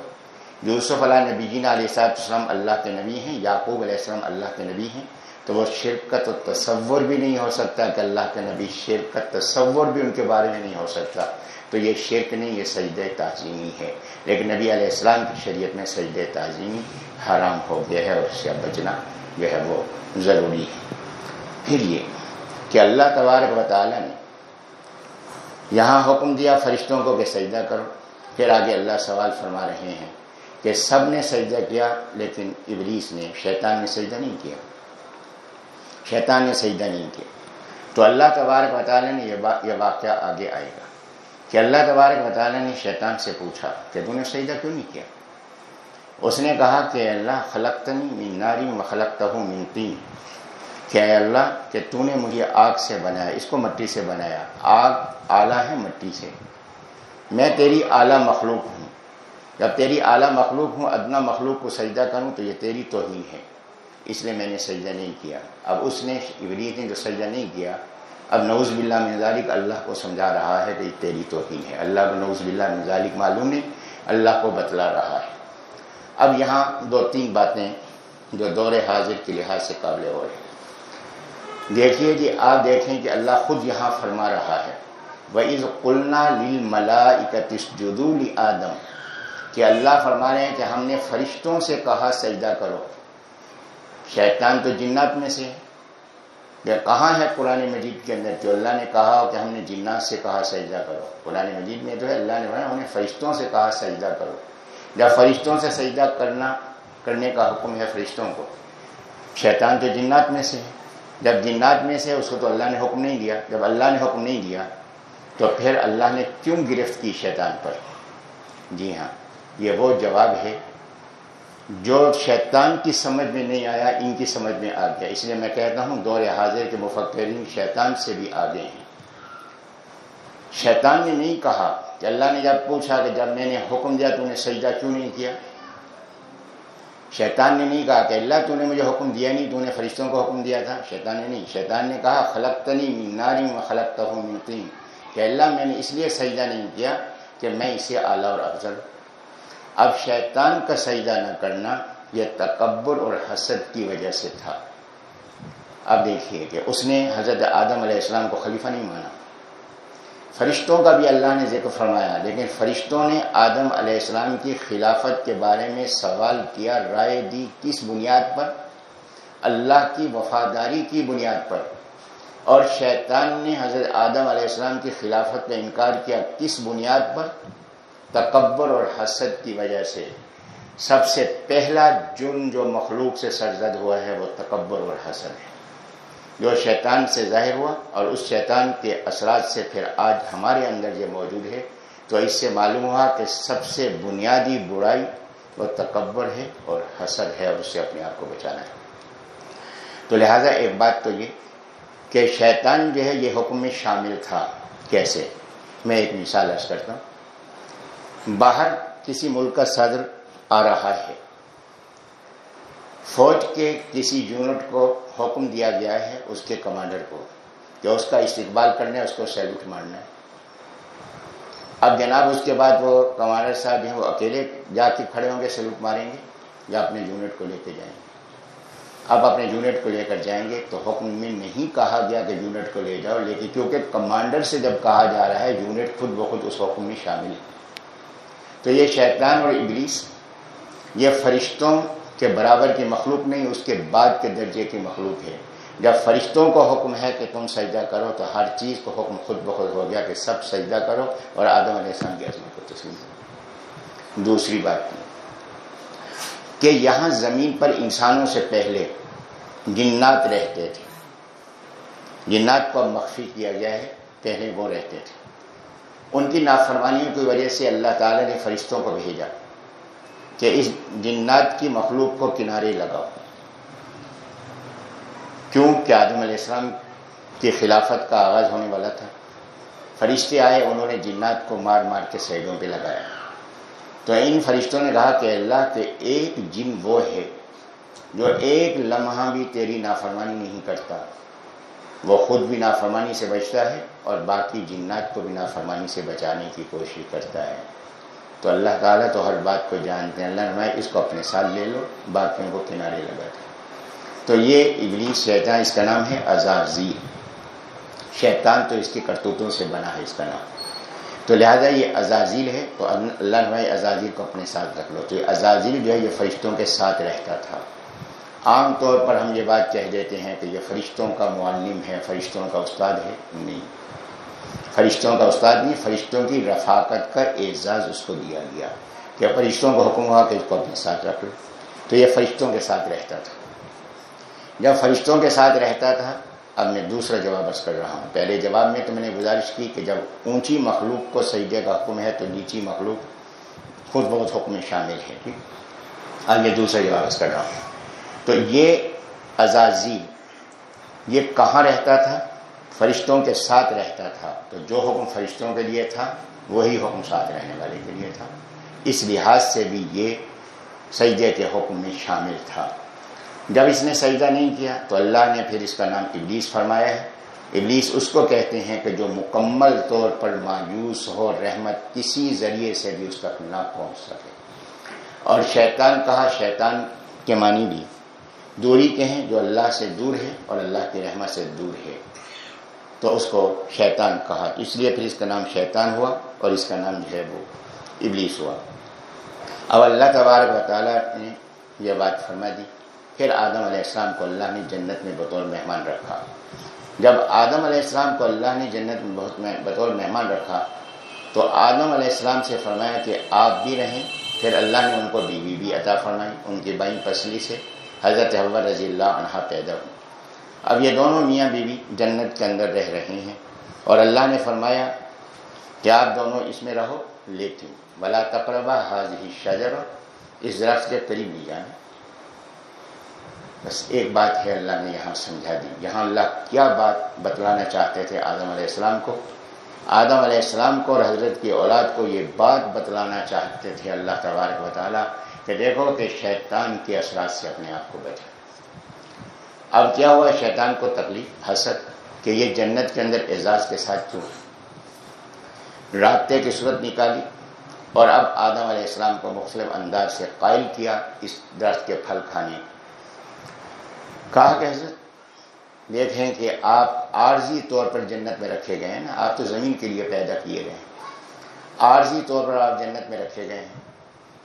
یوسف علیہ نبی جین علیہ السلام اللہ کے نبی ہیں، یعقوب علیہ السلام اللہ کے نبی ہیں۔ تو وہ شرک کا تو تصور بھی نہیں ہو سکتا کہ اللہ کے نبی شرک کا تصور بھی ان کے بارے میں نہیں ہو سکتا۔ تو یہ شرک نہیں، یہ سجدہ تعظیمی ہے۔ لیکن نبی علیہ السلام کی شریعت میں سجدہ تعظیمی حرام ہو گیا ہے اور اس سے بچنا جو ہے وہ ضروری ہے۔ پھر یہ کہ اللہ تبارک و تعالیٰ نے یہاں حکم دیا فرشتوں کو کہ سجدہ کرو۔ پھر آگے اللہ سوال فرما رہے ہیں کہ سب نے سجدہ کیا لیکن ابلیس نے، شیطان نے سجدہ نہیں کیا۔ شیطان نے سجدہ نہیں کیا۔ تو اللہ تبارک و تعالیٰ نے یہ واقعہ آگے آئے گا۔ کہ اللہ تبارک و تعالیٰ نے شیطان سے پوچھا کہ تو نے سجدہ کیوں نہیں کیا؟ اس نے کہا کہ اللہ خلقتنی من ناری و خلقتہ من تین۔ کہ اے اللہ، کہ تو نے مجھے آگ سے بنایا، اس کو مٹی سے بنایا۔ آگ اعلیٰ ہے مٹی سے۔ میں تیری اعلیٰ مخلوق ہوں۔ جب تیری اعلیٰ مخلوق ہوں، ادنا مخلوق کو سجدہ کروں تو یہ تیری توہین ہے۔ اس لیے میں نے سجدہ نہیں کیا۔ اب اس نے ابلیت نے جو سجدہ نہیں کیا اب نوز باللہ من ذالک، اللہ کو سمجھا رہا ہے کہ تیری توہین ہے۔ اللہ کو نوز باللہ من ذالک معلوم نہیں، اللہ کو بتلا رہا ہے۔ اب یہاں دو تین باتیں جو دور حاضر کے لحاظ سے قابل ہو رہے ہیں۔ دیکھیے جی آپ دیکھیں کہ اللہ خود یہاں فرما رہا ہے، وَإِذْ قُلْنَا لِلْمَلَائِكَةِ اسْجُدُوا لِآدَمَ۔ کہ اللہ فرما رہے ہیں کہ ہم نے فرشتوں سے کہا، سجدہ کرو۔ شیطان تو جنات میں سے کہاں ہے قرآن مجید کے اندر جو اللہ نے کہا کہ ہم نے جنات سے کہا سجدہ کرو۔ قرآن مجید میں جو ہے اللہ نے انہیں فرشتوں سے کہا سجدہ کرو۔ جب فرشتوں سے سجدہ کرنا، کرنے کا حکم ہے فرشتوں کو۔ شیطان تو جنات میں سے ہے۔ جب جنات میں سے اس کو تو اللہ نے حکم نہیں دیا۔ جب اللہ نے حکم نہیں دیا، تو پھر اللہ نے کیوں گرفت کی شیطان پر؟ جی ہاں یہ وہ جواب ہے جو شیطان کی سمجھ میں نہیں آیا، ان کی سمجھ میں آ گیا۔ اس لیے میں کہتا ہوں، دور حاضر کے مفکرین شیطان سے بھی آگے ہیں۔ شیطان نے نہیں کہا کہ اللہ نے جب پوچھا کہ جب میں نے حکم دیا تو نے سجدہ کیوں نہیں کیا؟ شیطان نے نہیں کہا کہ اللہ تو نے مجھے حکم دیا نہیں، تو نے فرشتوں کو حکم دیا تھا۔ شیطان نے نہیں۔ شیطان نے کہا خلق تنی ناری میں خلق ہوں کہ اللہ، میں نے اس لیے سجدہ نہیں کیا کہ میں اسے اعلیٰ اور افضل اب شیطان کا سجدہ نہ کرنا یہ تکبر اور حسد کی وجہ سے تھا۔ اب دیکھیے کہ اس نے حضرت آدم علیہ السلام کو خلیفہ نہیں مانا۔ فرشتوں کا بھی اللہ نے ذکر فرمایا، لیکن فرشتوں نے آدم علیہ السلام کی خلافت کے بارے میں سوال کیا، رائے دی کس بنیاد پر؟ اللہ کی وفاداری کی بنیاد پر۔ اور شیطان نے حضرت آدم علیہ السلام کی خلافت میں انکار کیا کس بنیاد پر؟ تکبر اور حسد کی وجہ سے سب سے پہلا جرم جو مخلوق سے سرزد ہوا ہے وہ تکبر اور حسد ہے۔ جو شیطان سے ظاہر ہوا اور اس شیطان کے اثرات سے پھر آج ہمارے اندر یہ موجود ہے، تو اس سے معلوم ہوا کہ سب سے بنیادی برائی وہ تکبر ہے اور حسد ہے اور اس سے اپنے آپ کو بچانا ہے۔ تو لہٰذا ایک بات تو یہ کہ شیطان جو ہے یہ حکم میں شامل تھا۔ کیسے؟ میں ایک مثال عرض کرتا ہوں۔ باہر کسی ملک کا صدر آ رہا ہے۔ فوج کے کسی یونٹ کو حکم دیا گیا ہے، اس کے کمانڈر کو، کہ اس کا استقبال کرنا ہے، اس کو سیلوٹ مارنا ہے۔ اب جناب، اس کے بعد وہ کمانڈر صاحب ہیں، وہ اکیلے جا کے کھڑے ہوں گے سیلوٹ ماریں گے یا اپنے یونٹ کو لے کے جائیں گے۔ اب اپنے یونٹ کو لے کر جائیں گے تو حکم میں نہیں کہا گیا کہ یونٹ کو لے جاؤ، لیکن کیونکہ کمانڈر سے جب کہا جا رہا ہے یونٹ خود بخود اس حکم میں شامل ہے۔ تو یہ شیطان اور ابلیس، یہ فرشتوں کے برابر کی مخلوق نہیں، اس کے بعد کے درجے کی مخلوق ہے۔ جب فرشتوں کو حکم ہے کہ تم سجدہ کرو، تو ہر چیز کو حکم خود بخود ہو گیا کہ سب سجدہ کرو اور آدم علیہ السلام کی عظمت کو تسلیم کرو۔ دوسری بات کی کہ یہاں زمین پر انسانوں سے پہلے جنات رہتے تھے۔ جنات کو اب مخفی کیا گیا ہے، پہلے وہ رہتے تھے۔ ان کی نافرمانیوں کی وجہ سے اللہ تعالی نے فرشتوں کو بھیجا کہ اس جنات کی مخلوق کو کنارے لگاؤ۔ کیوں کہ آدم علیہ السلام کی خلافت کا آغاز ہونے والا تھا۔ فرشتے آئے، انہوں نے جنات کو مار مار کے سیڈوں پہ لگایا۔ تو ان فرشتوں نے کہا کہ اللہ کے ایک جن وہ ہے جو ایک لمحہ بھی تیری نافرمانی نہیں کرتا۔ وہ خود بھی نافرمانی سے بچتا ہے اور باقی جنات کو بھی نافرمانی سے بچانے کی کوشش کرتا ہے۔ تو اللہ تعالیٰ تو ہر بات کو جانتے ہیں۔ اللہ میں اس کو اپنے ساتھ لے لو، باقیوں کو کنارے لگا دے تو یہ ابلیس شیطان اس کا نام ہے ازازیل شیطان تو اس کی کرتوتوں سے بنا ہے اس کا نام۔ تو لہذا یہ ازازیل ہے۔ تو اللہ نمائے ازازیل کو اپنے ساتھ رکھ لو۔ تو یہ ازازیل جو ہے، یہ فرشتوں کے ساتھ رہتا تھا۔ عام طور پر ہم یہ بات کہہ دیتے ہیں کہ یہ فرشتوں کا معلم ہے، فرشتوں کا استاد ہے؟ نہیں۔ فرشتوں کا استاد نہیں، فرشتوں کی رفاقت کا اعزاز اس کو دیا گیا کہ فرشتوں کو حکم ہوا کہ اس کو اپنے ساتھ رکھ لو تو یہ فرشتوں کے ساتھ رہتا تھا۔ جب فرشتوں کے ساتھ رہتا تھا، اب میں دوسرا جواب کر رہا ہوں۔ پہلے جواب میں تو میں نے گزارش کی کہ جب اونچی مخلوق کو سجدے کا حکم ہے تو نیچی مخلوق خود بہت حکم میں شامل ہے۔ ٹھیک۔ اب میں دوسرا جواب کر رہا ہوں۔ تو یہ ازازی یہ کہاں رہتا تھا؟ فرشتوں کے ساتھ رہتا تھا۔ تو جو حکم فرشتوں کے لیے تھا، وہی حکم ساتھ رہنے والے کے لیے تھا۔ اس لحاظ سے بھی یہ سجدے کے حکم میں شامل تھا۔ جب اس نے سجدہ نہیں کیا، تو اللہ نے پھر اس کا نام ابلیس فرمایا ہے۔ ابلیس اس کو کہتے ہیں کہ جو مکمل طور پر مایوس ہو، رحمت کسی ذریعے سے بھی اس تک نہ پہنچ سکے۔ اور شیطان کہا، شیطان کے معنی بھی دوری کے ہیں جو اللہ سے دور ہے اور اللہ کی رحمت سے دور ہے۔ تو اس کو شیطان کہا۔ اس لیے پھر اس کا نام شیطان ہوا اور اس کا نام جو ہے وہ ابلیس ہوا۔ اب اللہ تبارک و تعالیٰ نے یہ بات فرما دی۔ پھر آدم علیہ السلام کو اللہ نے جنت میں بطور مہمان رکھا۔ جب آدم علیہ السلام کو اللہ نے جنت میں بہت بطور مہمان رکھا، تو آدم علیہ السلام سے فرمایا کہ آپ بھی رہیں۔ پھر اللہ نے ان کو بیوی بھی عطا فرمائی، ان کی بائیں پسلی سے۔ حضرت حور رضی اللہ عنہ پیدا ہوئی اب یہ دونوں میاں بیوی جنت کے اندر رہ رہے ہیں اور اللہ نے فرمایا کہ آپ دونوں اس میں رہو لیکن بلا تقربہ حاضی شجر اس درخت کے قریب نہیں جانا۔ بس ایک بات ہے اللہ نے یہاں سمجھا دی۔ یہاں اللہ کیا بات بتلانا چاہتے تھے آدم علیہ السلام کو؟ آدم علیہ السلام کو اور حضرت کی اولاد کو یہ بات بتلانا چاہتے تھے اللہ تبارک و تعالیٰ کہ دیکھو کہ شیطان کے اثرات سے اپنے آپ کو بچا۔ اب کیا ہوا شیطان کو تکلیف، حسد کہ یہ جنت کے اندر اعزاز کے ساتھ کیوں؟ رابطے کی صورت نکالی اور اب آدم علیہ السلام کو مختلف انداز سے قائل کیا اس درخت کے پھل کھانے۔ کہا کہ حضرت، دیکھیں کہ آپ عارضی طور پر جنت میں رکھے گئے ہیں نا، آپ تو زمین کے لیے پیدا کیے گئے ہیں۔ عارضی طور پر آپ جنت میں رکھے گئے ہیں۔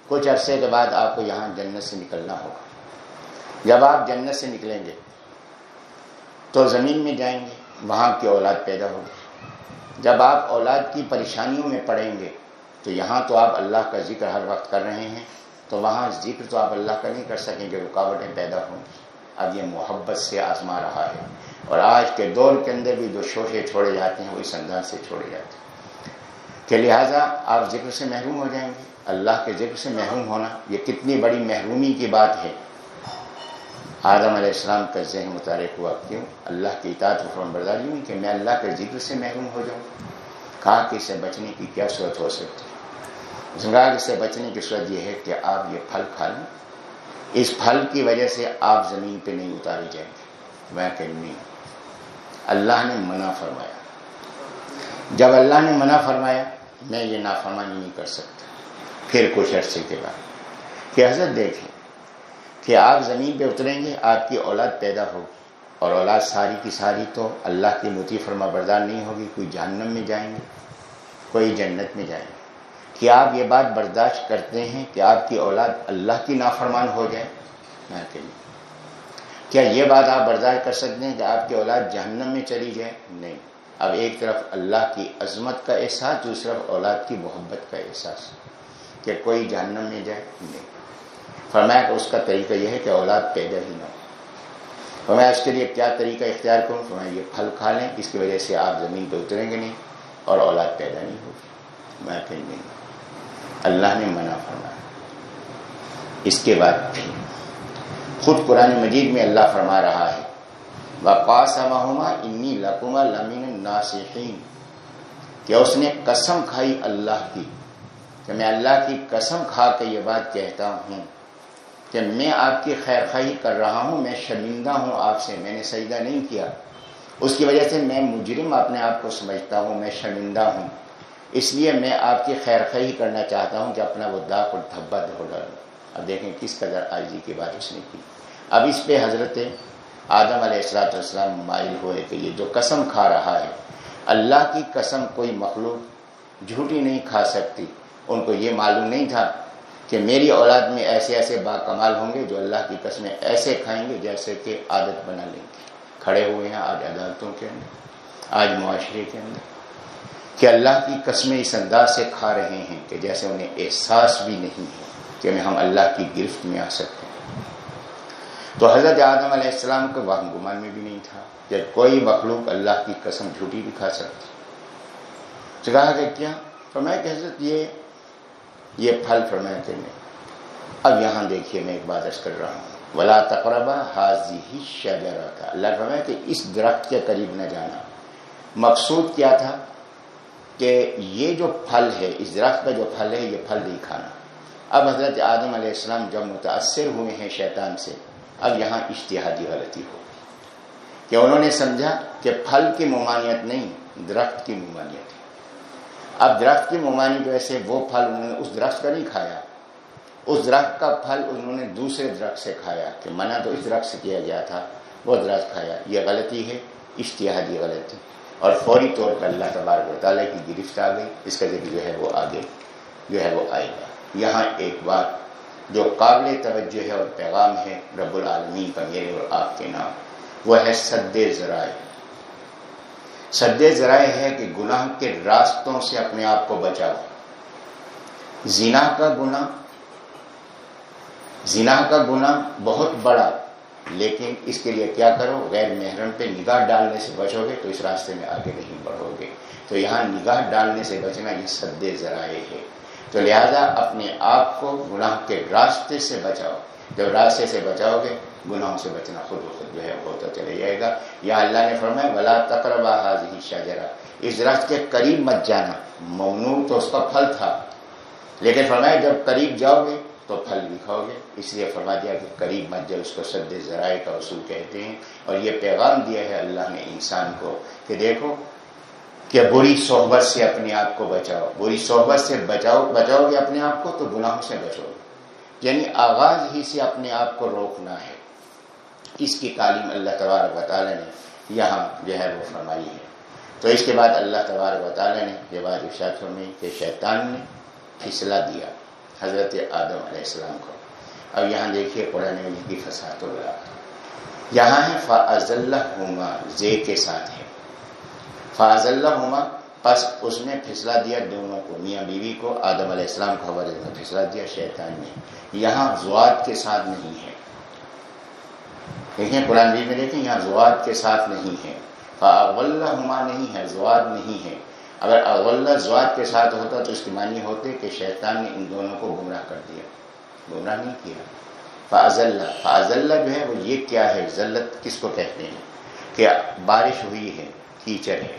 کچھ عرصے کے بعد آپ کو یہاں جنت سے نکلنا ہوگا۔ جب آپ جنت سے نکلیں گے، تو زمین میں جائیں گے، وہاں کی اولاد پیدا ہوگی۔ جب آپ اولاد کی پریشانیوں میں پڑیں گے، تو یہاں تو آپ اللہ کا ذکر ہر وقت کر رہے ہیں۔ تو وہاں ذکر تو آپ اللہ کا نہیں کر سکیں گے، رکاوٹیں پیدا ہوں گی۔ اب یہ محبت سے آزما رہا ہے۔ اور آج کے دور کے اندر بھی جو شوشے چھوڑے جاتے ہیں، وہ اس انداز سے چھوڑے جاتے ہیں۔ کہ لہٰذا آپ ذکر سے محروم ہو جائیں گے۔ اللہ کے ذکر سے محروم ہونا، یہ کتنی بڑی محرومی کی بات ہے۔ آدم علیہ السلام کا ذہن متعارف ہوا، کیوں؟ اللہ کی اطاعت و فرم برداری ہوئی کہ میں اللہ کے ذکر سے محروم ہو جاؤں۔ کہا کہ اسے بچنے کی کیا صورت ہو سکتی؟ ہے اس سے بچنے کی صورت یہ ہے کہ آپ یہ پھل کھا لیں۔ اس پھل کی وجہ سے آپ زمین پہ نہیں اتارے جائیں گے۔ میں کہ نہیں۔ اللہ نے منع فرمایا۔ جب اللہ نے منع فرمایا، میں یہ نافرمانی نہیں کر سکتا۔ پھر کچھ عرصے کے بعد کہ حضرت دیکھیں کہ آپ زمین پہ اتریں گے، آپ کی اولاد پیدا ہوگی۔ اور اولاد ساری کی ساری تو اللہ کی متی فرما بردار نہیں ہوگی، کوئی جہنم میں جائیں گے، کوئی جنت میں جائیں گے۔ کیا آپ یہ بات برداشت کرتے ہیں کہ آپ کی اولاد اللہ کی نافرمان ہو جائے۔ میں کیا یہ بات آپ برداشت کر سکتے ہیں کہ آپ کی اولاد جہنم میں چلی جائے؟ نہیں۔ اب ایک طرف اللہ کی عظمت کا احساس، دوسری طرف اولاد کی محبت کا احساس۔ کہ کوئی جہنم میں جائے، نہیں۔ فرمایا کہ اس کا طریقہ یہ ہے کہ اولاد پیدا ہی نہ ہو۔ فرمایا اس کے لیے کیا طریقہ اختیار کروں؟ فرمایا یہ پھل کھا لیں، اس کی وجہ سے آپ زمین پہ اتریں گے نہیں اور اولاد پیدا نہیں ہوگی۔ میں کہیں نہیں۔ اللہ نے منع فرمایا۔ اس کے بعد پھر خود قرآن مجید میں اللہ فرما رہا ہے انی لکما لمین ناسحین کہ اس نے قسم کھائی اللہ کی۔ کہ میں اللہ کی قسم کھا کے یہ بات کہتا ہوں کہ میں آپ کی خیر خواہی کر رہا ہوں، میں شرمندہ ہوں آپ سے، میں نے سجدہ نہیں کیا۔ اس کی وجہ سے میں مجرم اپنے آپ کو سمجھتا ہوں، میں شرمندہ ہوں۔ اس لیے میں آپ کی خیر خواہی کرنا چاہتا ہوں کہ اپنا وہ داغ اور دھبا دھو ڈالوں اب دیکھیں کس قدر آج جی کی بات اس نے کی۔ اب اس پہ حضرت آدم علیہ السلاۃ والسلام مائل ہوئے کہ یہ جو قسم کھا رہا ہے، اللہ کی قسم کوئی مخلوق جھوٹی نہیں کھا سکتی۔ ان کو یہ معلوم نہیں تھا کہ میری اولاد میں ایسے ایسے با کمال ہوں گے جو اللہ کی قسمیں ایسے کھائیں گے جیسے کہ عادت بنا لیں گے۔ کھڑے ہوئے ہیں آج عدالتوں کے اندر، آج معاشرے کے اندر۔ کہ اللہ کی قسمیں اس انداز سے کھا رہے ہیں کہ جیسے انہیں احساس بھی نہیں ہے کہ ہم اللہ کی گرفت میں آ سکتے ہیں۔ تو حضرت آدم علیہ السلام کو وہم گمان میں بھی نہیں تھا کہ کوئی مخلوق اللہ کی قسم جھوٹی بھی کھا سکتی۔ کہا کہ کیا؟ فرمایا کہ حضرت یہ یہ پھل فرمایا کہ نہیں اب یہاں دیکھیے میں ایک بات کر رہا ہوں۔ ولا تقربا حاضی ہی شجرا تھا اللہ فرمایا کہ اس درخت کے قریب نہ جانا۔ مقصود کیا تھا؟ کہ یہ جو پھل ہے، اس درخت کا جو پھل ہے، یہ پھل نہیں کھانا۔ اب حضرت آدم علیہ السلام جب متاثر ہوئے ہیں شیطان سے، اب یہاں اشتہادی غلطی ہو کہ انہوں نے سمجھا کہ پھل کی ممانعت نہیں، درخت کی ممانعت۔ اب درخت کی ممانعت ویسے وہ پھل انہوں نے اس درخت کا نہیں کھایا۔ اس درخت کا پھل انہوں نے دوسرے درخت سے کھایا کہ منع تو اس درخت سے کیا گیا تھا، وہ درخت کھایا۔ یہ غلطی ہے اشتہادی غلطی اور فوری طور پر اللہ تبارک و تعالیٰ کی گرفت آ گئی۔ اس کا ذکر جو ہے وہ آگے جو ہے وہ آئے گا۔ یہاں ایک بات جو قابل توجہ ہے اور پیغام ہے رب العالمین کا میرے اور آپ کے نام، وہ ہے سد ذرائع سد ذرائع ہے کہ گناہ کے راستوں سے اپنے آپ کو بچاؤ۔ زنا کا گناہ، زنا کا گناہ بہت بڑا، لیکن اس کے لیے کیا کرو؟ غیر محرم پہ نگاہ ڈالنے سے بچو گے تو اس راستے میں آگے نہیں بڑھو گے تو یہاں نگاہ ڈالنے سے بچنا یہ سد ذرائع ہے۔ تو لہذا اپنے آپ کو گناہ کے راستے سے بچاؤ۔ جب راستے سے بچاؤ گے گناہوں سے بچنا خود خود جو ہے ہوتا اچھا چلے جائے گا۔ یا اللہ نے فرمایا بلا تقربا حاضی شاجرا اس راست کے قریب مت جانا۔ ممنوع تو اس کا پھل تھا۔ لیکن فرمایا، جب قریب جاؤ گے تو پھل بھی کھاؤ گے۔ اس لیے فرما دیا کہ قریب مت جب اس کو سد ذرائع کا اصول کہتے ہیں۔ اور یہ پیغام دیا ہے اللہ نے انسان کو کہ دیکھو کہ بری صحبت سے اپنے آپ کو بچاؤ۔ بری صحبت سے بچاؤ بچاؤ گے اپنے آپ کو تو گناہوں سے بچو گے۔ یعنی آغاز ہی سے اپنے آپ کو روکنا ہے۔ اس کی تعلیم اللہ تبارک و تعالیٰ نے، یہاں جو ہے وہ فرمائی ہے۔ تو اس کے بعد اللہ تبارک و تعالیٰ نے، یہ بات ارشاد فرمائی کہ شیطان نے پھسلا دیا حضرت آدم علیہ السلام کو۔ اب یہاں دیکھیے قرآن کی فساد یہاں ہے فاض اللہ زے کے ساتھ ہے۔ فاض اللہ ہما بس اس نے پھسلا دیا دونوں کو، میاں بیوی کو، آدم علیہ السلام کو حوالے میں پھسلا دیا، شیطان نے۔ یہاں زواد کے ساتھ نہیں ہے۔ دیکھیں، قرآن بھی میں دیکھیں، یہاں زواد کے ساتھ نہیں ہے۔ فاول ہما نہیں ہے، زواد نہیں ہے۔ اگر اول زواد کے ساتھ ہوتا تو اس کی معنی ہوتے کہ شیطان نے ان دونوں کو گمراہ کر دیا۔ گمراہ نہیں کیا۔ فاض اللہ فاض اللہ جو ہے وہ یہ کیا ہے ذلت کس کو کہتے ہیں؟ کہ بارش ہوئی ہے، کیچڑ ہے۔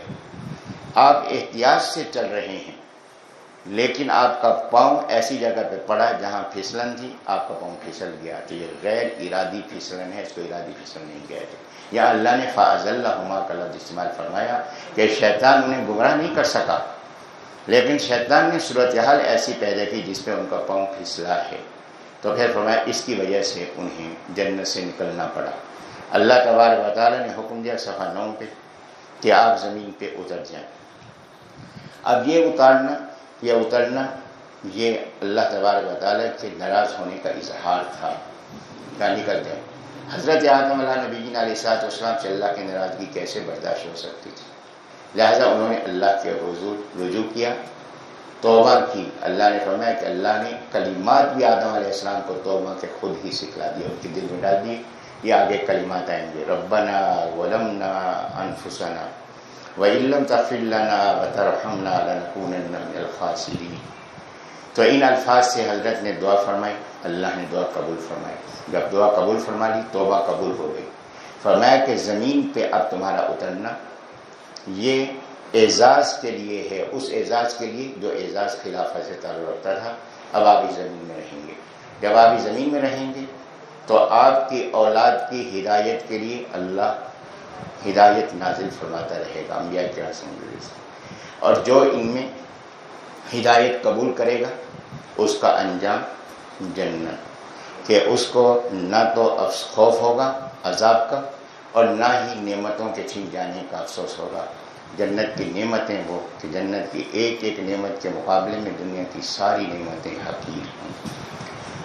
آپ احتیاط سے چل رہے ہیں۔ لیکن آپ کا پاؤں ایسی جگہ پہ پڑا جہاں پھسلن تھی، آپ کا پاؤں پھسل گیا تو یہ غیر ارادی پھسلن ہے، اس کو ارادی پھسلن نہیں کہتے۔ یا اللہ نے فاض اللہ کا لفظ استعمال فرمایا کہ شیطان انہیں گمراہ نہیں کر سکا۔ لیکن شیطان نے صورتحال ایسی پیدا کی جس پہ ان کا پاؤں پھسلا ہے۔ تو پھر فرمایا، اس کی وجہ سے انہیں جنت سے نکلنا پڑا۔ اللہ تبار و تعالیٰ نے حکم دیا صفحہ نو پہ کہ آپ زمین پہ اتر جائیں۔ اب یہ اتارنا یہ اترنا، یہ اللہ تبارک و تعالیٰ کے ناراض ہونے کا اظہار تھا۔ کیا نہیں کرتے حضرت آدم علیہ نبی علیہ سات اسلام سے اللہ کی ناراضگی کیسے برداشت ہو سکتی تھی؟ لہذا انہوں نے اللہ کے حضور رجوع کیا، توبہ کی۔ اللہ نے فرمایا کہ اللہ نے کلمات بھی آدم علیہ السلام کو توبہ کے خود ہی سکھلا دیا ان کے دل میں ڈال دیے۔ یہ آگے کلمات آئیں گے، ربنا ولمنا انفسنا۔ وَإِلَّمْ تَغْفِرْ لَنَا وَتَرْحَمْنَا لَنَكُونَنَّ مِنَ الْخَاسِرِينَ۔ تو ان الفاظ سے حضرت نے دعا فرمائی، اللہ نے دعا قبول فرمائی۔ جب دعا قبول فرما لی، توبہ قبول ہو گئی۔ فرمایا کہ زمین پہ اب تمہارا اترنا، یہ اعزاز کے لیے ہے، اس اعزاز کے لیے جو اعزاز خلافت سے تعلق رکھتا تھا اب آپ زمین میں رہیں گے۔ جب آپ زمین میں رہیں گے، تو آپ کی اولاد کی ہدایت کے لیے اللہ ہدایت نازل فرماتا رہے گا، انبیاء کے اور جو ان میں ہدایت قبول کرے گا، اس کا انجام جنت۔ کہ اس کو نہ تو خوف ہوگا، عذاب کا، اور نہ ہی نعمتوں کے چھین جانے کا افسوس ہوگا۔ جنت کی نعمتیں وہ، کہ جنت کی ایک ایک نعمت کے مقابلے میں دنیا کی ساری نعمتیں حقیر ہوں۔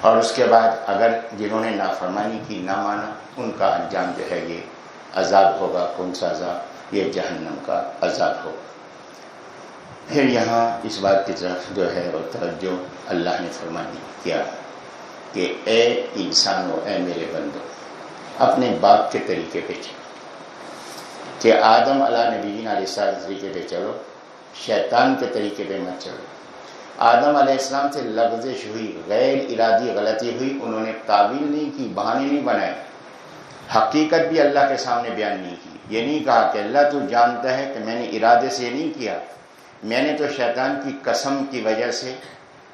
اور اس کے بعد اگر جنہوں نے نافرمانی کی، نہ مانا، ان کا انجام جو ہے یہ عذاب ہوگا؟ کون سا عذاب؟ یہ جہنم کا عذاب ہوگا۔ پھر یہاں اس بات کی طرف جو ہے وہ توجہ اللہ نے فرمانی کیا کہ اے انسان اے میرے بندو، اپنے باپ کے طریقے پہ چلو۔ کہ آدم علیہ نبی علیہ السلام طریقے پہ چلو، شیطان کے طریقے پہ مت چلو۔ آدم علیہ السلام سے لفزش ہوئی، غیر ارادی غلطی ہوئی، انہوں نے تعویل نہیں کی، بہانے نہیں بنائے۔ حقیقت بھی اللہ کے سامنے بیان نہیں کی۔ یہ نہیں کہا کہ اللہ تو جانتا ہے کہ میں نے ارادے سے نہیں کیا۔ میں نے تو شیطان کی قسم کی وجہ سے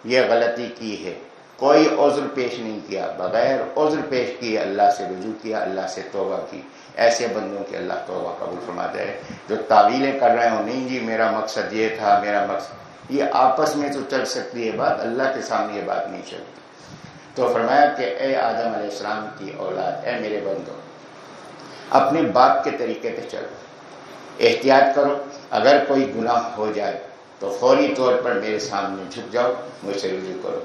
یہ غلطی کی ہے۔ کوئی عذر پیش نہیں کیا۔ بغیر عذر پیش کیے اللہ سے رجوع کیا، اللہ سے توبہ کی۔ ایسے بندوں کے اللہ توبہ قبول فرماتا ہے جو تعویلیں کر رہے ہوں، نہیں جی میرا مقصد یہ تھا، میرا مقصد۔ یہ آپس میں تو چل سکتی ہے بات، اللہ کے سامنے یہ بات نہیں چلتی۔ تو فرمایا کہ اے آدم علیہ السلام کی اولاد، اے میرے بندوں اپنے باپ کے طریقے پہ چلو۔ احتیاط کرو۔ اگر کوئی گناہ ہو جائے تو فوری طور پر میرے سامنے جھک جاؤ، مجھ سے رجوع کرو۔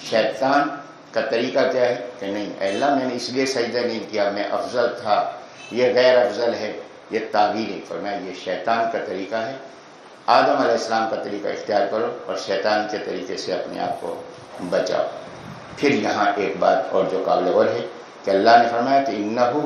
شیطان کا طریقہ کیا ہے؟ کہ نہیں اللہ، میں نے اس لیے سجدہ نہیں کیا، میں افضل تھا۔ یہ غیر افضل ہے، یہ تعویل ہے۔ فرمایا، یہ شیطان کا طریقہ ہے۔ آدم علیہ السلام کا طریقہ اختیار کرو اور شیطان کے طریقے سے اپنے آپ کو بچاؤ۔ پھر یہاں ایک بات اور جو قابل غور ہے۔ کہ اللہ نے فرمایا کہ انہو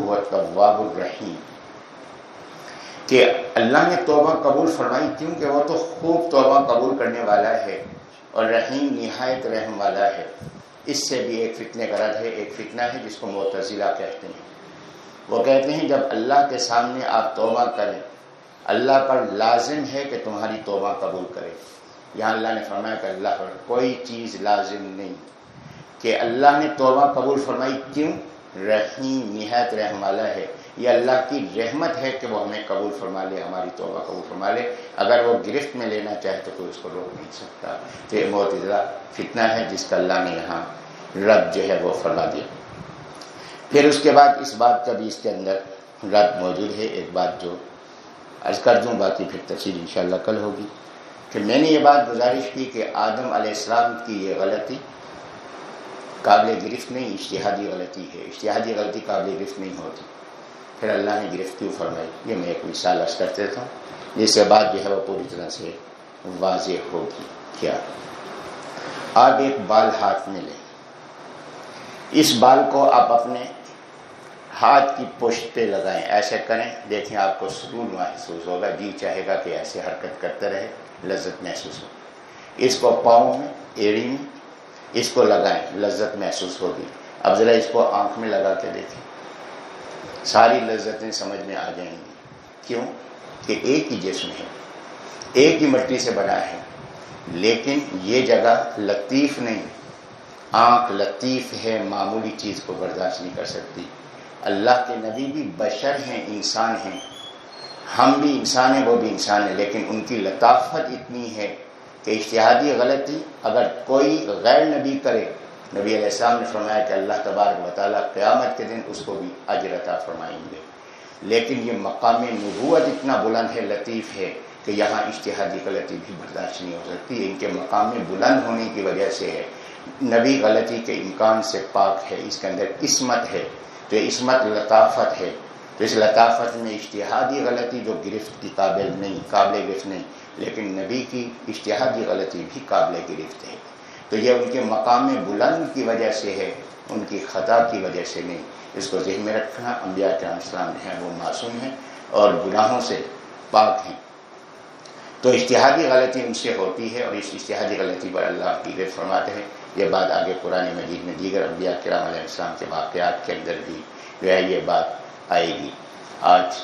رحیم نہایت رحم والا ہے۔ یہ اللہ کی رحمت ہے کہ وہ ہمیں قبول فرما لے، ہماری توبہ قبول فرما لے۔ اگر وہ گرفت میں لینا چاہے تو کوئی اس کو روک نہیں سکتا۔ تو یہ معتدہ فتنہ ہے جس کا اللہ نے یہاں رد جو ہے وہ فرما دیا۔ پھر اس کے بعد اس بات کا بھی اس کے اندر رد موجود ہے۔ ایک بات جو عرض کر دوں، باقی پھر تفصیل انشاءاللہ کل ہوگی۔ کہ میں نے یہ بات گزارش کی کہ آدم علیہ السلام کی یہ غلطی قابل گرفت نہیں اشتہادی غلطی ہے۔ اشتہادی غلطی قابل گرفت نہیں ہوتی۔ پھر اللہ نے گرفت کیوں فرمائی؟ یہ میں ایک مثال عرض کرتے تھا۔ جس سے بات جو ہے وہ پوری طرح سے واضح ہوگی۔ کیا؟ آپ ایک بال ہاتھ میں لیں۔ اس بال کو آپ اپنے ہاتھ کی پشت پہ لگائیں۔ ایسے کریں۔ دیکھیں آپ کو سکون محسوس ہوگا۔ جی چاہے گا کہ ایسے حرکت کرتے رہے، لذت محسوس ہو۔ اس کو پاؤں میں، ایڑی میں اس کو لگائیں لذت محسوس ہوگی۔ اب ذرا اس کو آنکھ میں لگا کے دیکھیں۔ ساری لذتیں سمجھ میں آ جائیں گی۔ کیوں؟ کہ ایک ہی جسم ہے، ایک ہی مٹی سے بنا ہے۔ لیکن یہ جگہ لطیف نہیں۔ آنکھ لطیف ہے، معمولی چیز کو برداشت نہیں کر سکتی۔ اللہ کے نبی بھی بشر ہیں، انسان ہیں۔ ہم بھی انسان ہیں، وہ بھی انسان ہیں، لیکن ان کی لطافت اتنی ہے۔ کہ اشتہادی غلطی اگر کوئی غیر نبی کرے، نبی علیہ السلام نے فرمایا کہ اللہ تبارک و تعالیٰ قیامت کے دن اس کو بھی عطا فرمائیں گے۔ لیکن یہ مقام نبوت اتنا بلند ہے، لطیف ہے کہ یہاں اشتہادی غلطی بھی برداشت نہیں ہو سکتی۔ ان کے مقام بلند ہونے کی وجہ سے ہے۔ نبی غلطی کے امکان سے پاک ہے، اس کے اندر قسمت ہے، تو عصمت لطافت ہے۔ تو اس لطافت میں اشتہادی غلطی جو گرفت کی قابل نہیں، قابل گرفت نہیں لیکن نبی کی اشتہادی غلطی بھی قابل گرفت ہے۔ تو یہ ان کے مقام بلند کی وجہ سے ہے، ان کی خطا کی وجہ سے نہیں۔ اس کو ذہن میں رکھنا، انبیاء کے اسلام ہیں، وہ معصوم ہیں اور گناہوں سے پاک ہیں۔ تو اشتہادی غلطی ان سے ہوتی ہے اور اس اشتہادی غلطی پر اللہ کی ریت فرماتے ہیں۔ یہ بات آگے قرآن مجید میں دیگر انبیاء کرام علیہ السلام کے واقعات کے اندر بھی جو ہے یہ بات آئے گی۔ آج